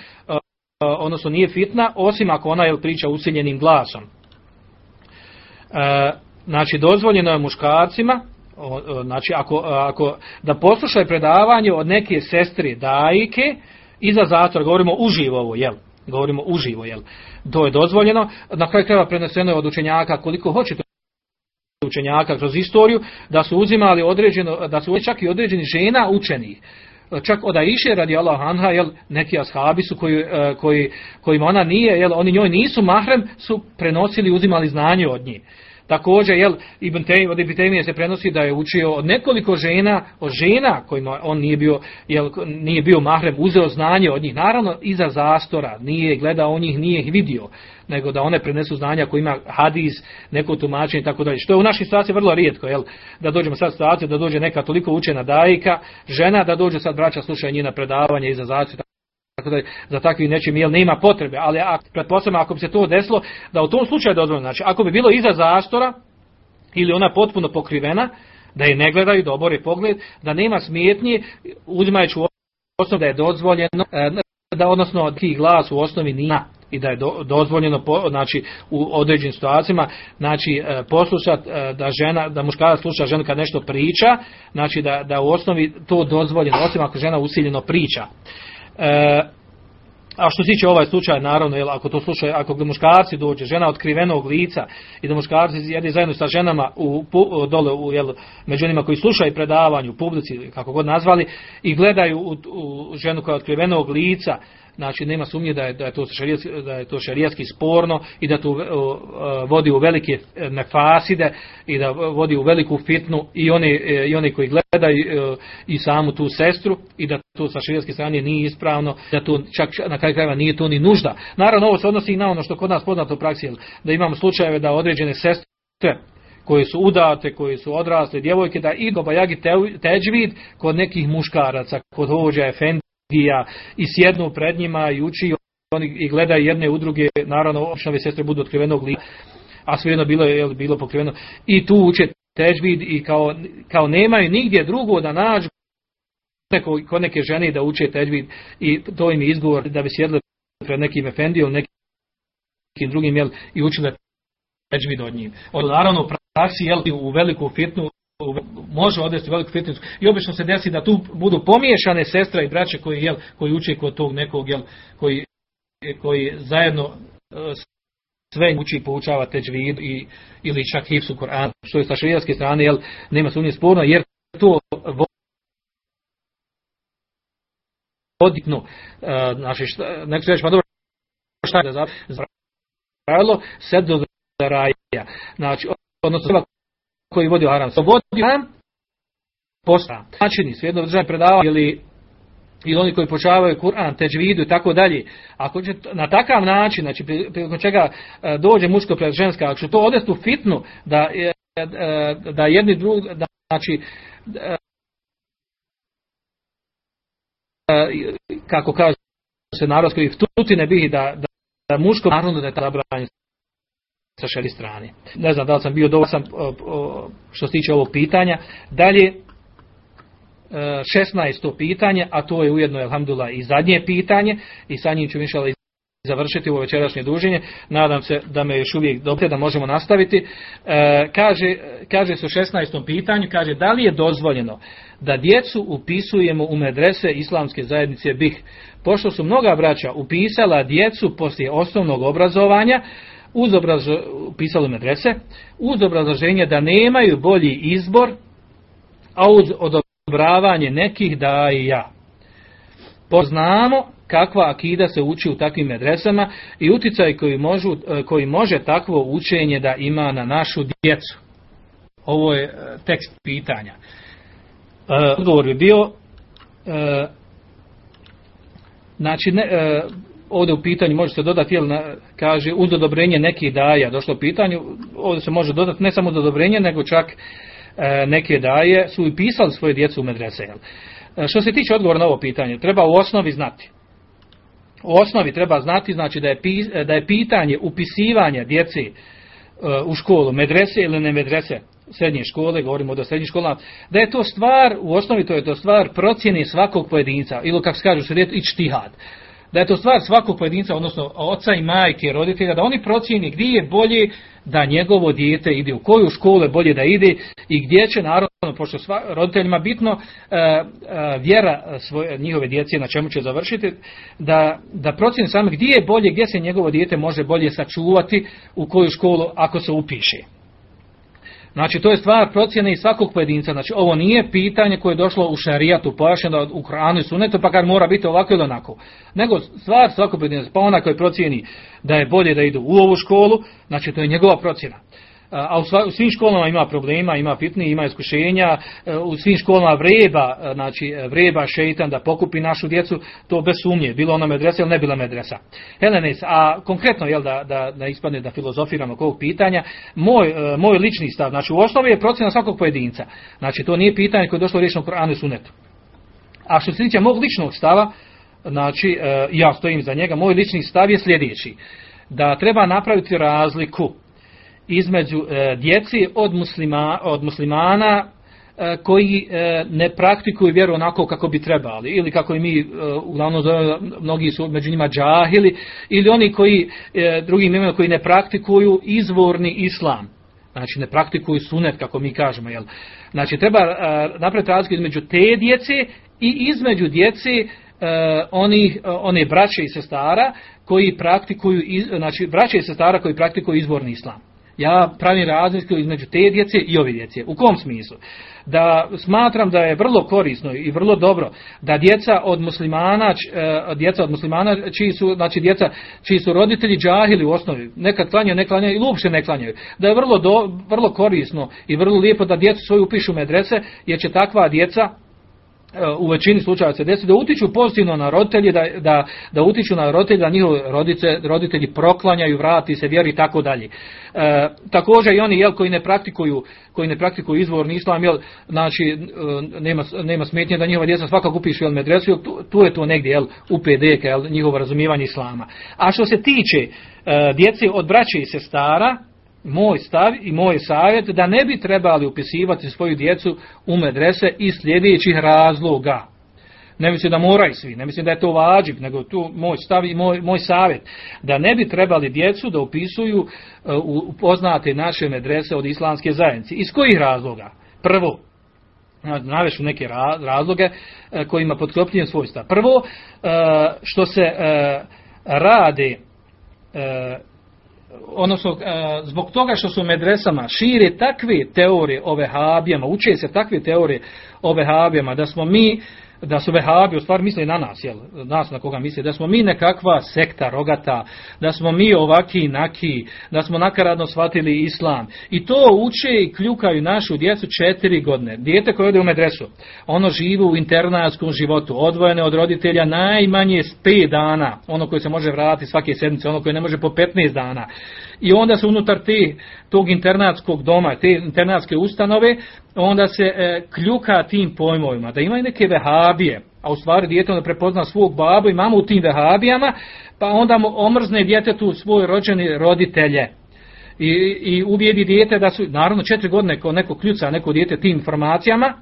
odnosno nije fitna, osim ako ona je priča usiljenim glasom. E, znači, dozvoljeno je muškarcima, znači, ako, ako da poslušaj predavanje od neke sestri dajke, iza zatvora, govorimo uživo ovo, jel? Govorimo uživo, jel? To je dozvoljeno. Na kraju treba preneseno od učenjaka koliko hoćete učenjaka kroz istoriju, da su uzimali određeno, da su čak i određeni žena učenih čak od Aiše radi Allah anha, jel, neki ashabi su koji, e, koji, kojima ona nije, jel, oni njoj nisu mahrem, su prenosili, uzimali znanje od njih. Također, jel, Ibn Taymi, od Ibn se prenosi da je učio od nekoliko žena, od žena kojima on nije bio, jel, nije bio mahrem, uzeo znanje od njih. Naravno, iza zastora, nije gledao njih, nije ih vidio, nego da one prenesu znanja koji ima hadis, neko tumačenje i tako dalje. Što je u našoj situaciji vrlo rijetko, jel, da dođemo sad situaciju, da dođe neka toliko učena dajka, žena da dođe sad braća slušaju njena predavanja iza zastora, tako da za takvi nečim jel nema potrebe, ali ako, pretpostavljamo ako bi se to desilo, da u tom slučaju dozvoljeno, znači ako bi bilo iza zastora ili ona potpuno pokrivena, da je ne gledaju, da obore pogled, da nema smetnje, uzimajući u osnovu da je dozvoljeno, e, da odnosno ti glas u osnovi nije i da je dozvoljeno znači u određenim situacijama znači e, poslušati e, da žena da muškarac sluša ženu kad nešto priča znači da, da u osnovi to dozvoljeno osim ako žena usiljeno priča E, a što se tiče ovaj slučaj, naravno, jel, ako to slušaju, ako muškarci dođe, žena otkrivenog lica i da muškarci jedi zajedno sa ženama u, u, dole u, jel, među onima koji slušaju predavanju, publici, kako god nazvali, i gledaju u, u ženu koja je otkrivenog lica, znači nema sumnje da je, da je to šerijatski, da je to šerijatski sporno i da to vodi u velike nefaside i da vodi u veliku fitnu i oni e, i oni koji gledaju uh, i samu tu sestru i da to sa šerijatske strane nije ispravno da to čak na kraju krajeva nije to ni nužda. Naravno ovo se odnosi i na ono što kod nas poznato u praksi da imamo slučajeve da određene sestre koje su udate, koje su odrasle djevojke, da i bajagi teđvid kod nekih muškaraca, kod hođa efendi, i sjednu pred njima i uči oni i gledaju jedne udruge, naravno opšnove sestre budu otkrivenog lica, a svejedno bilo je bilo pokriveno. I tu uče težvid i kao, kao nemaju nigdje drugo da nađu neko, kod neke žene da uče težvid i to im je izgovor da bi sjedli pred nekim efendijom, nekim drugim jel, i učili težvid od njih. Od naravno praksi jel, u veliku fitnu može odvesti veliku fitnicu. I obično se desi da tu budu pomiješane sestra i braće koji, jel, koji uče kod tog nekog, jel, koji, koji zajedno e, sve uči i poučava teđvid i, ili čak hifsu Koran, što je sa šrijanske strane, jel, nema sumnje sporno, jer to voditno, uh, znači, neko se reći, pa dobro, šta je da zabranilo, se do raja. Znači, odnosno koji vodi haram. Vodi haram, posta. Načini, svejedno držanje predavanje ili ili oni koji počavaju Kur'an, teđvidu i tako dalje, ako će na takav način, znači prilikom čega e, dođe muško pred ženska, ako će to odest u fitnu, da, e, da jedni drug, da, znači, kako kaže se narodski, tuti ne bih da, da, da muško, naravno da je ta zabranjeno sa šeri strane. Ne znam da li sam bio dovoljno sam što se tiče ovog pitanja. Dalje, 16. pitanje, a to je ujedno, alhamdulillah, i zadnje pitanje, i sa njim ću mišala završiti ovo večerašnje druženje. Nadam se da me još uvijek dobro da možemo nastaviti. E, kaže, kaže se u 16. pitanju, kaže da li je dozvoljeno da djecu upisujemo u medrese islamske zajednice BiH. Pošto su mnoga braća upisala djecu poslije osnovnog obrazovanja, uz obrazo, upisali medrese, uz obrazloženje da nemaju bolji izbor, a uz odobravanje nekih da i ja. Poznamo kakva akida se uči u takvim medresama i uticaj koji, možu, koji može takvo učenje da ima na našu djecu. Ovo je e, tekst pitanja. E, odgovor bi bio e, znači ne, ovdje u pitanju može se dodati jel, na, kaže uz odobrenje nekih daja došlo u pitanju ovdje se može dodati ne samo uz odobrenje nego čak neke daje su i pisali svoje djecu u medrese jel. što se tiče odgovora na ovo pitanje treba u osnovi znati u osnovi treba znati znači da je, da je pitanje upisivanja djece u školu, medrese ili ne medrese, srednje škole, govorimo o srednjih školama, da je to stvar, u osnovi to je to stvar procjene svakog pojedinca, ili kako se kaže u i čtihad. Da je to stvar svakog pojedinca, odnosno oca i majke, roditelja, da oni procjeni gdje je bolje da njegovo dijete ide, u koju školu je bolje da ide i gdje će naravno, pošto sva, roditeljima bitno e, e, vjera svoje, njihove djece na čemu će završiti, da, da procjeni samo gdje je bolje, gdje se njegovo dijete može bolje sačuvati, u koju školu ako se upiše. Znači, to je stvar procjene i svakog pojedinca. Znači, ovo nije pitanje koje je došlo u šarijatu, pojašnjeno u Koranu i Sunetu, pa kad mora biti ovako ili onako. Nego stvar svakog pojedinca, pa ona koji procjeni da je bolje da idu u ovu školu, znači to je njegova procjena a u svim školama ima problema, ima fitni, ima iskušenja, e, u svim školama vreba, e, znači vreba šeitan da pokupi našu djecu, to bez sumnje, bilo ona medresa ili ne bila medresa. Helenes, a konkretno, jel, da, da, da ispadne da filozofiramo ovog pitanja, moj, e, moj lični stav, znači u osnovi je procjena svakog pojedinca, znači to nije pitanje koje je došlo u riječnom Koranu i Sunetu. A što se tiče mog ličnog stava, znači ja stojim za njega, moj lični stav je sljedeći, da treba napraviti razliku između e, djeci od, muslima, od muslimana e, koji e, ne praktikuju vjeru onako kako bi trebali ili kako i mi uglavnom zove, mnogi su među njima džahili ili oni koji drugim imenom koji ne praktikuju izvorni islam znači ne praktikuju sunet kako mi kažemo jel znači treba napraviti razliku između te djece i između djece e, oni, one braće i sestara koji praktikuju, znači braće i sestara koji praktikuju izvorni islam. Ja pravim razliku između te djece i ove djece. U kom smislu? Da smatram da je vrlo korisno i vrlo dobro da djeca od muslimana, e, djeca od muslimana čiji su, znači djeca čiji su roditelji džahili u osnovi, nekad klanjaju, ne klanjaju ili uopšte ne klanjaju. Da je vrlo, do, vrlo korisno i vrlo lijepo da djecu svoju upišu medrese, jer će takva djeca u većini slučajeva se desi da utiču pozitivno na roditelje, da, da, da utiču na roditelje, da njihovi rodice, roditelji proklanjaju, vrati se, vjeri i tako dalje. E, također i oni jel, koji ne praktikuju koji ne praktikuju izvorni islam, jel, znači e, nema, nema smetnje da njihova djeca svakako upišu jel, medresu, jel, tu, tu, je to negdje jel, u PDK, jel, njihovo razumijevanje islama. A što se tiče e, djece od braće i sestara, moj stav i moj savjet da ne bi trebali upisivati svoju djecu u medrese iz sljedećih razloga. Ne mislim da moraju svi, ne mislim da je to vađiv, nego tu moj stav i moj, moj savjet. Da ne bi trebali djecu da upisuju uh, u poznate naše medrese od islamske zajednice. Iz kojih razloga? Prvo, navešu neke razloge uh, kojima potklopljujem svoj stav. Prvo, uh, što se rade odnosno e, zbog toga što su medresama šire takve teorije o vehabijama, uče se takve teorije o vehabijama, da smo mi da su vehabi u stvari misli na nas, jel, nas na koga misli, da smo mi nekakva sekta rogata, da smo mi ovaki naki, da smo nakaradno shvatili islam. I to uče i kljukaju našu djecu četiri godine. Dijete koje ode u medresu, ono živi u internatskom životu, odvojene od roditelja najmanje s pet dana, ono koje se može vratiti svake sedmice, ono koje ne može po 15 dana. I onda se unutar te, tog internatskog doma, te internatske ustanove, onda se e, kljuka tim pojmovima, da imaju neke vehabije, a u stvari dijete onda prepozna svog babu i mamu u tim vehabijama, pa onda mu omrzne djetetu svoje rođene roditelje. I, i ubijedi dijete da su, naravno četiri godine ko neko kljuca neko dijete tim informacijama,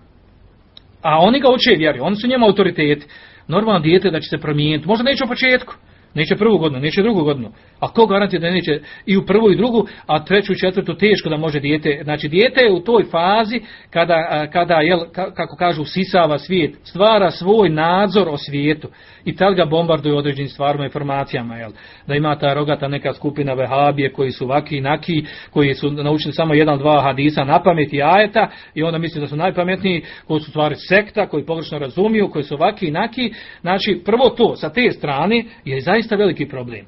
a oni ga uče vjeri, oni su njemu autoriteti. Normalno dijete da će se promijeniti, možda neće u početku, Neće prvu godinu, neće drugu godinu. A ko garantira da neće i u prvu i drugu, a treću i četvrtu teško da može dijete. Znači dijete je u toj fazi kada, kada jel, kako kažu, sisava svijet, stvara svoj nadzor o svijetu i tad ga bombarduju određenim stvarima i informacijama. Jel? Da ima ta rogata neka skupina vehabije koji su vaki i naki, koji su naučili samo jedan, dva hadisa na pamet i ajeta i onda misle da su najpametniji, koji su stvari sekta, koji pogrešno razumiju, koji su vaki i naki. Znači prvo to sa te strane je zaista veliki problem.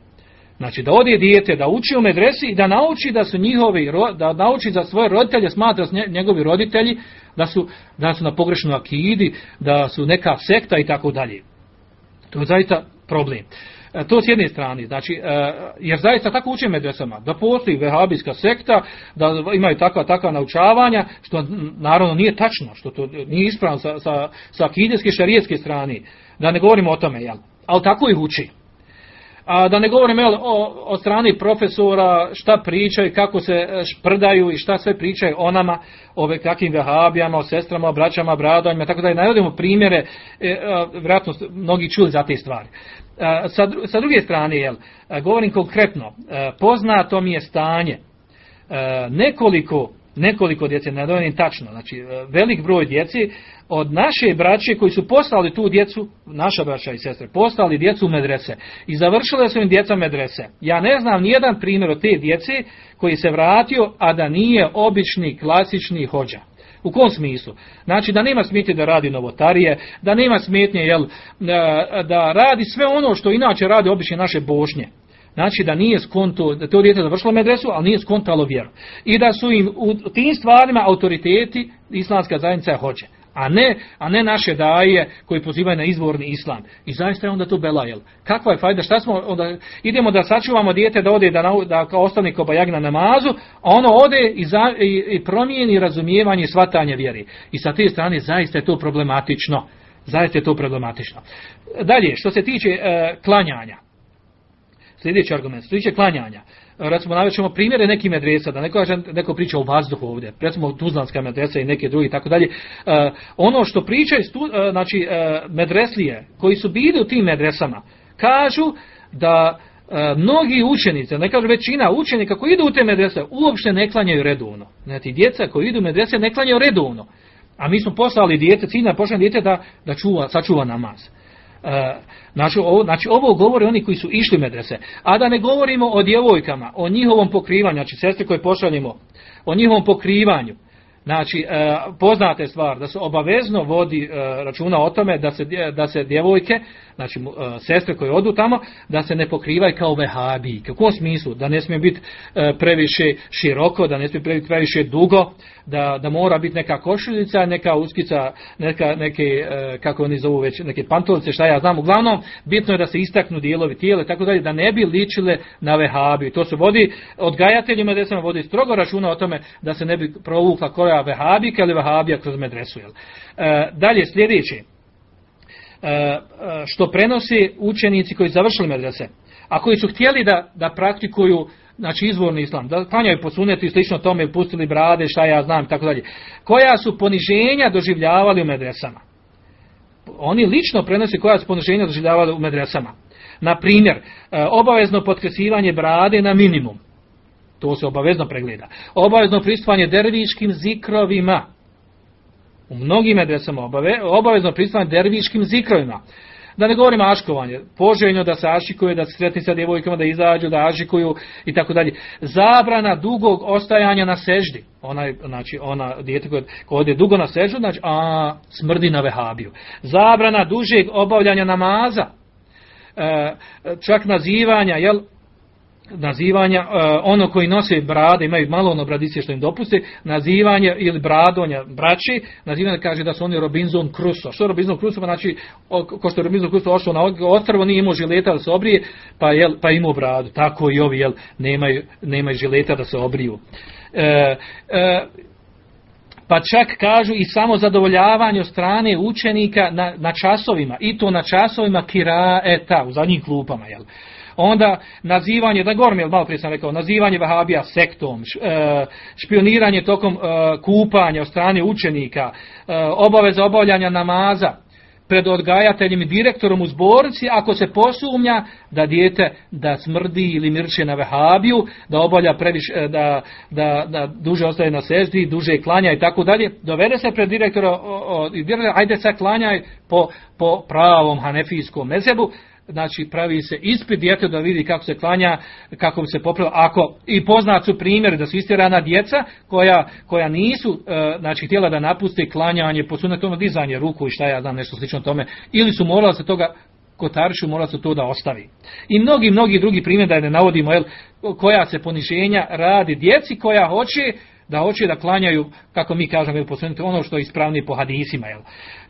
Znači da ode dijete, da uči u medresi i da nauči da su njihovi, da nauči za svoje roditelje, smatra njegovi roditelji da su, da su na pogrešnoj akidi, da su neka sekta i tako dalje. To je zaista problem. E, to s jedne strane, znači, e, jer zaista tako uče medresama, da postoji vehabijska sekta, da imaju takva takva naučavanja, što naravno nije tačno, što to nije ispravno sa, sa, sa akideske šarijetske strane, da ne govorimo o tome, jel? ali tako ih uči. A da ne govorim jel, o, o strani profesora šta pričaju, kako se e, šprdaju i šta sve pričaju o nama, o kakvim vehabijama, o sestrama, o braćama, bradovima, tako da navodimo primjere, e, vjerojatno mnogi čuli za te stvari. E, sa, sa druge strane, jel, e, govorim konkretno, e, poznato mi je stanje e, nekoliko nekoliko djece, ne dovoljim tačno, znači velik broj djeci od naše braće koji su poslali tu djecu, naša braća i sestre, poslali djecu u medrese i završile su im djeca medrese. Ja ne znam nijedan primjer od te djece koji se vratio, a da nije obični, klasični hođa. U kom smislu? Znači da nema smetnje da radi novotarije, da nema smetnje jel, da radi sve ono što inače radi obične naše bošnje. Znači da nije skonto, da to dijete završilo medresu, ali nije skontalo vjeru. I da su im u tim stvarima autoriteti islamska zajednica hoće a ne, a ne naše daje koji pozivaju na izvorni islam. I zaista je onda to belajel. Kakva je fajda? Šta smo, onda idemo da sačuvamo dijete da ode da, na, da ostane kao bajag na namazu, a ono ode i, za, i, i promijeni razumijevanje i svatanje vjeri. I sa te strane zaista je to problematično. Zaista je to problematično. Dalje, što se tiče e, klanjanja. Sljedeći argument, što se tiče klanjanja recimo navečemo primjere nekih medresa, da neko, neko priča o vazduhu ovdje, recimo Tuzlanska medresa i neke drugi tako dalje, e, ono što pričaju, uh, znači uh, medreslije koji su bili u tim medresama, kažu da mnogi učenici, ne kažu većina učenika koji idu u te medrese, uopšte ne klanjaju redovno. Znači, djeca koji idu u medrese ne klanjaju redovno. A mi smo poslali djece, ciljna pošljena djete da, da čuva, sačuva namaz. E, znači ovo, znači ovo govore oni koji su išli medrese. A da ne govorimo o djevojkama, o njihovom pokrivanju, znači sestre koje pošaljimo, o njihovom pokrivanju. Znači, e, poznate stvar, da se obavezno vodi e, računa o tome da se, da se djevojke, znači e, sestre koje odu tamo, da se ne pokrivaju kao vehabi. U kom smislu? Da ne smije biti e, previše široko, da ne smije biti previše dugo, da, da mora biti neka košuljica, neka uskica, neka, neke, e, kako oni zovu već, neke pantolice, šta ja znam. Uglavnom, bitno je da se istaknu dijelovi tijela, tako dalje, da ne bi ličile na vehabi. To se vodi, odgajateljima da se vodi strogo računa o tome da se ne bi provukla koja vehabika ili vehabija kroz medresu. Jel? Dalje, sljedeće. E, e, što prenosi učenici koji završili medrese, a koji su htjeli da, da praktikuju znači izvorni islam, da klanjaju po sunetu i slično tome, pustili brade, šta ja znam, tako dalje. Koja su poniženja doživljavali u medresama? Oni lično prenosi koja su poniženja doživljavali u medresama. Na primjer, e, obavezno potkresivanje brade na minimum. To se obavezno pregleda. Obavezno pristupanje derviškim zikrovima. U mnogim medresama obave, obavezno pristupanje derviškim zikrovima. Da ne govorimo aškovanje. Poželjno da se ašikuje, da se sretni sa djevojkama, da izađu, da ašikuju i tako dalje. Zabrana dugog ostajanja na seždi. Ona, znači, ona dijete koje ode dugo na seždu, znači, a smrdi na vehabiju. Zabrana dužeg obavljanja namaza. E, čak nazivanja, jel, nazivanja, uh, ono koji nose brade, imaju malo ono bradice što im dopuste, nazivanje ili bradonja braći, nazivanje kaže da su oni Robinson Crusoe. Što Robinson Crusoe? Pa znači, ko što je Robinson Crusoe ošao na ostrvo, nije imao žileta da se obrije, pa, jel, pa imao bradu. Tako i ovi jel, nemaju, nemaju žileta da se obriju. E, e, pa čak kažu i samo zadovoljavanje od strane učenika na, na časovima, i to na časovima kiraeta, u zadnjim klupama, jel? Onda nazivanje, da govorim, jel malo prije sam rekao, nazivanje Vahabija sektom, e, špioniranje tokom e, kupanja od strane učenika, e, obaveza obavljanja namaza, pred odgajateljem i direktorom u zbornici ako se posumnja da dijete da smrdi ili mirče na vehabiju, da obavlja previše, da, da, da duže ostaje na seždi, duže klanja i tako dalje, dovede se pred direktora, i ajde sad klanjaj po, po pravom hanefijskom mezebu, znači pravi se ispit djete da vidi kako se klanja, kako se popravila. Ako i poznat su primjeri da su istirana djeca koja, koja nisu e, znači htjela da napuste klanjanje, po tome dizanje ruku i šta ja znam nešto slično tome, ili su morala se toga kotarišu mora se to da ostavi. I mnogi, mnogi drugi primjer da ne navodimo, jel, koja se poniženja radi djeci koja hoće da hoće da klanjaju, kako mi kažemo, jel, ono što je ispravnije po hadisima. Jel.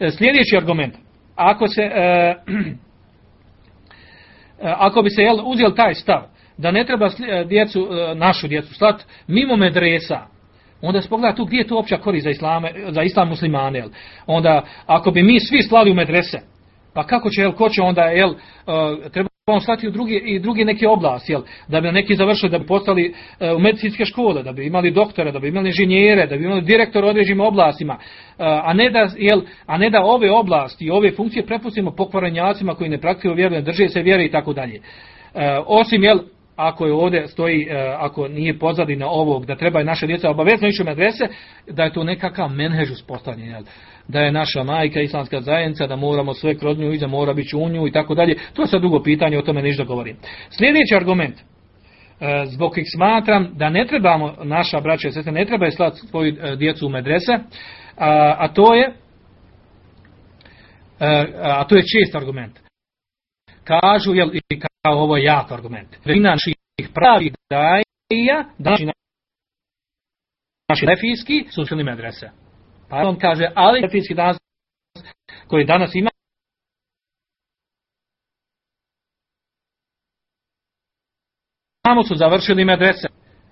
E, sljedeći argument, ako se E, ako bi se jel, uzeli taj stav, da ne treba e, djecu, e, našu djecu slati mimo medresa, onda se pogleda tu gdje je to opća korist za, islame, za islam muslimane. Jel? Onda, ako bi mi svi slali u medrese, pa kako će, jel, ko će onda, jel, treba on slati u drugi, i drugi neke oblasti, jel? da bi neki završili, da bi postali u medicinske škole, da bi imali doktore, da bi imali inženjere, da bi imali direktor u određenim oblastima, a ne da, jel, a ne da ove oblasti i ove funkcije prepustimo pokvarenjacima koji ne praktikuju vjeru, ne drže se vjere i tako dalje. Osim, jel, ako je ovdje stoji, ako nije pozadina ovog, da treba i naše djeca obavezno ići u medrese, da je to nekakav menhež uspostavljen, jel? Da je naša majka islamska zajednica, da moramo sve kroz nju i da mora biti u nju i tako dalje. To je sad drugo pitanje, o tome ništa govorim. Sljedeći argument, zbog kojeg smatram da ne trebamo, naša braća i sestre, ne treba slati svoju djecu u medrese, a, a to je a, a to je čest argument. Kažu, jel, i kao ovo je jak argument. Većina naših pravi daja, znači naši lefijski, su medrese. Pa on kaže, ali lefijski danas, koji danas ima, tamo su završili medrese.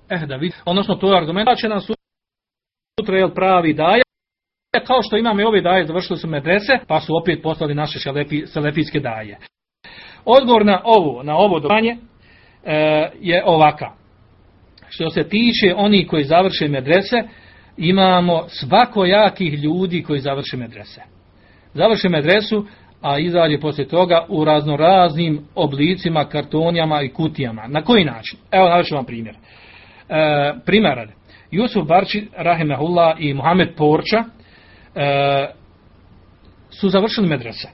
Eh, da vidi, odnosno to je argument, da će nam sutra, jel, pravi daja, kao što imamo i ove daje, završili su medrese, pa su opet poslali naše šelefi, selefijske daje. Odgovor na ovo, na ovo dobanje e, je ovaka. Što se tiče oni koji završe medrese, imamo svakojakih ljudi koji završe medrese. Završe medresu, a izađe poslije toga u raznoraznim oblicima, kartonjama i kutijama. Na koji način? Evo navršu vam primjer. E, primjer, Jusuf Barči, Rahimahullah i Muhammed Porča, e, su završili medrese.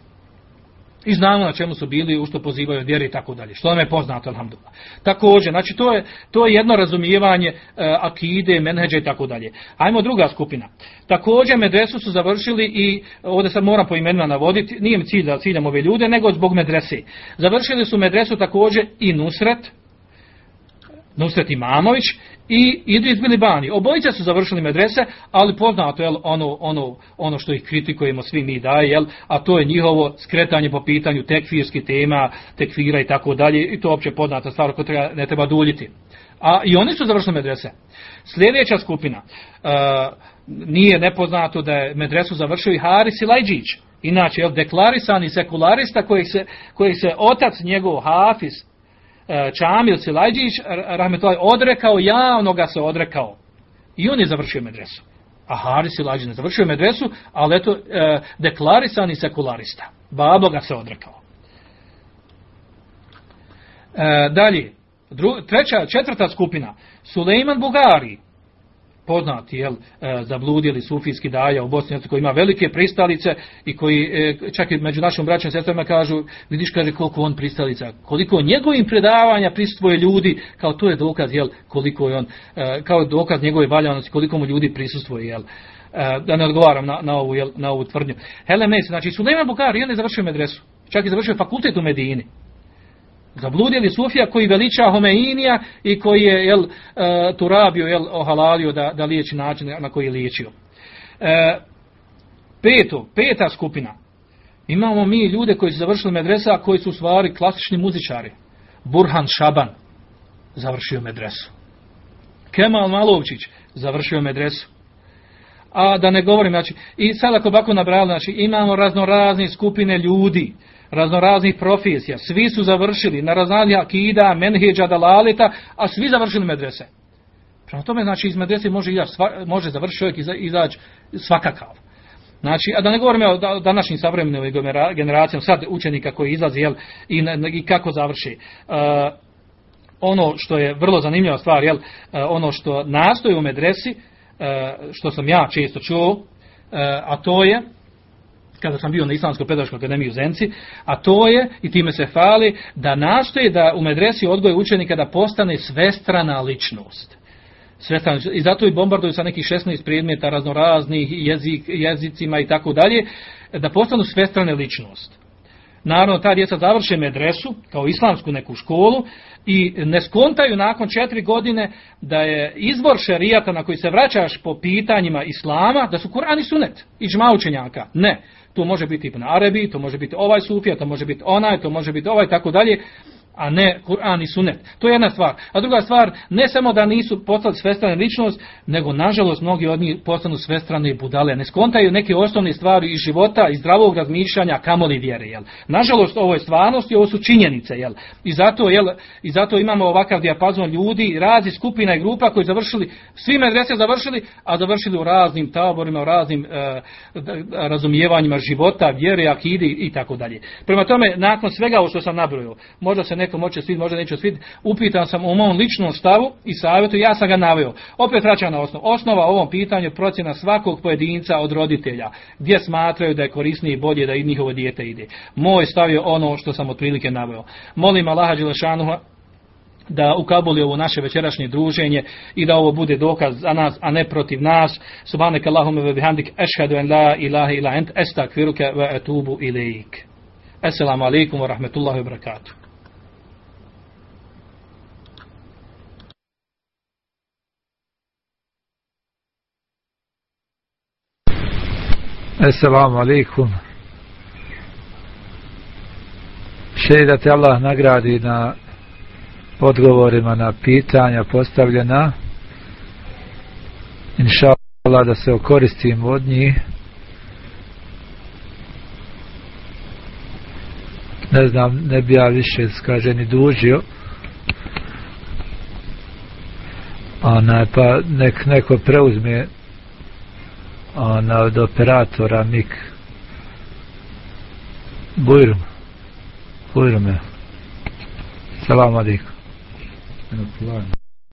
I znamo na čemu su bili, u što pozivaju vjeri i tako dalje. Što nam je poznato, alhamdulillah. Također, znači to je, to je jedno razumijevanje e, akide, menheđa i tako dalje. Ajmo druga skupina. Također, medresu su završili i, ovdje sad moram po imenima navoditi, nije mi cilj da ciljam ove ljude, nego zbog medrese. Završili su medresu također i Nusret, Nusret Imamović i Idris Bilibani. Obojice su završili medrese, ali poznato je ono, ono, ono što ih kritikujemo svi mi daje, jel, a to je njihovo skretanje po pitanju tekfirskih tema, tekfira i tako dalje, i to je opće poznata stvar koju treba, ne treba duljiti. A i oni su završili medrese. Sljedeća skupina, uh, nije nepoznato da je medresu završio i Haris i Lajđić, inače je deklarisani sekularista koji se, koji se otac njegov Hafiz, E, Čamil Silajđić rahmetullahi odrekao, javno ga se odrekao. I on je završio medresu. A Haris Silajđić ne završio medresu, ali eto, e, deklarisani sekularista. Babo ga se odrekao. E, dalje, treća, četvrta skupina, Sulejman Bugari, poznati jel, e, zabludili sufijski daja u Bosni koji ima velike pristalice i koji e, čak i među našim braćom sestrama kažu vidiš kaže koliko on pristalica koliko njegovim predavanja prisustvuje ljudi kao to je dokaz jel, koliko je on e, kao dokaz njegove valjanosti koliko mu ljudi prisustvuje jel da ne odgovaram na, na, ovu, jel, na ovu tvrdnju. Hele Mes, znači Suleiman Bukari, je završio medresu. Čak i završio fakultet u Medini. Zabludili Sufija koji veliča Homeinija i koji je jel, e, Turabio jel, ohalalio da, da liječi način na koji je liječio. E, peto, peta skupina. Imamo mi ljude koji su završili medresa, koji su stvari klasični muzičari. Burhan Šaban završio medresu. Kemal Malovčić završio medresu. A da ne govorim, znači, i sad ako bako nabrali, znači, imamo raznorazne skupine ljudi, raznoraznih profesija, svi su završili na raznoraznih akida, menheđa, dalalita, a svi završili medrese. Prema tome, znači, iz medrese može, izaći, može završiti čovjek izaći svakakav. Znači, a da ne govorimo o današnjim savremenim generacijama, sad učenika koji izlazi jel, i, i kako završi. Uh, ono što je vrlo zanimljiva stvar, jel, uh, ono što nastoji u medresi, uh, što sam ja često čuo, a to je kada sam bio na Islamskoj pedagoškoj akademiji u Zenci, a to je, i time se fali, da nastoje da u medresi odgoje učenika da postane svestrana ličnost. Svestrana, I zato i bombarduju sa nekih 16 predmeta raznoraznih jezik, jezicima i tako dalje, da postanu svestrane ličnost. Naravno, ta djeca završe medresu, kao islamsku neku školu, i ne skontaju nakon četiri godine da je izbor šerijata na koji se vraćaš po pitanjima islama, da su Kur'an i sunet, i džma učenjaka. Ne. To može biti Ibn Arabi, to može biti ovaj Sufija, to može biti onaj, to može biti ovaj, tako dalje a ne Kur'an i Sunnet. To je jedna stvar. A druga stvar, ne samo da nisu postali svestrane ličnost, nego nažalost mnogi od njih postanu svestrane budale. Ne skontaju neke osnovne stvari iz života, iz zdravog razmišljanja, kamoli vjere. Jel? Nažalost, ovo je stvarnost i ovo su činjenice. Jel? I, zato, jel, I zato imamo ovakav dijapazon ljudi, razi skupina i grupa koji završili, svi medrese završili, a završili u raznim taborima, u raznim e, razumijevanjima života, vjere, akidi i tako dalje. Prema tome, nakon svega ovo što sam nabrojio, možda se nekom hoće svid, možda neće svid, upitan sam u mom ličnom stavu i savjetu, ja sam ga naveo. Opet vraćam na osnovu. Osnova ovom pitanju je procjena svakog pojedinca od roditelja, gdje smatraju da je korisnije i bolje da i njihovo dijete ide. Moj stav je ono što sam otprilike naveo. Molim Allaha Đelešanu da ukabuli ovo naše večerašnje druženje i da ovo bude dokaz za nas, a ne protiv nas. Subhanak Allahume ve bihamdik, ešhedu en la ilaha ila ent, estakfiruke ve etubu ilaik. Assalamu alaikum wa rahmetullahi wa barakatuh. Assalamu alaikum. Še da te Allah nagradi na odgovorima na pitanja postavljena. Inša Allah da se okoristim od njih. Ne znam, ne bi ja više skaže ni dužio. Ona, pa nek neko preuzme ona od operatora Mik Bujrum Bujrum je Salam alaikum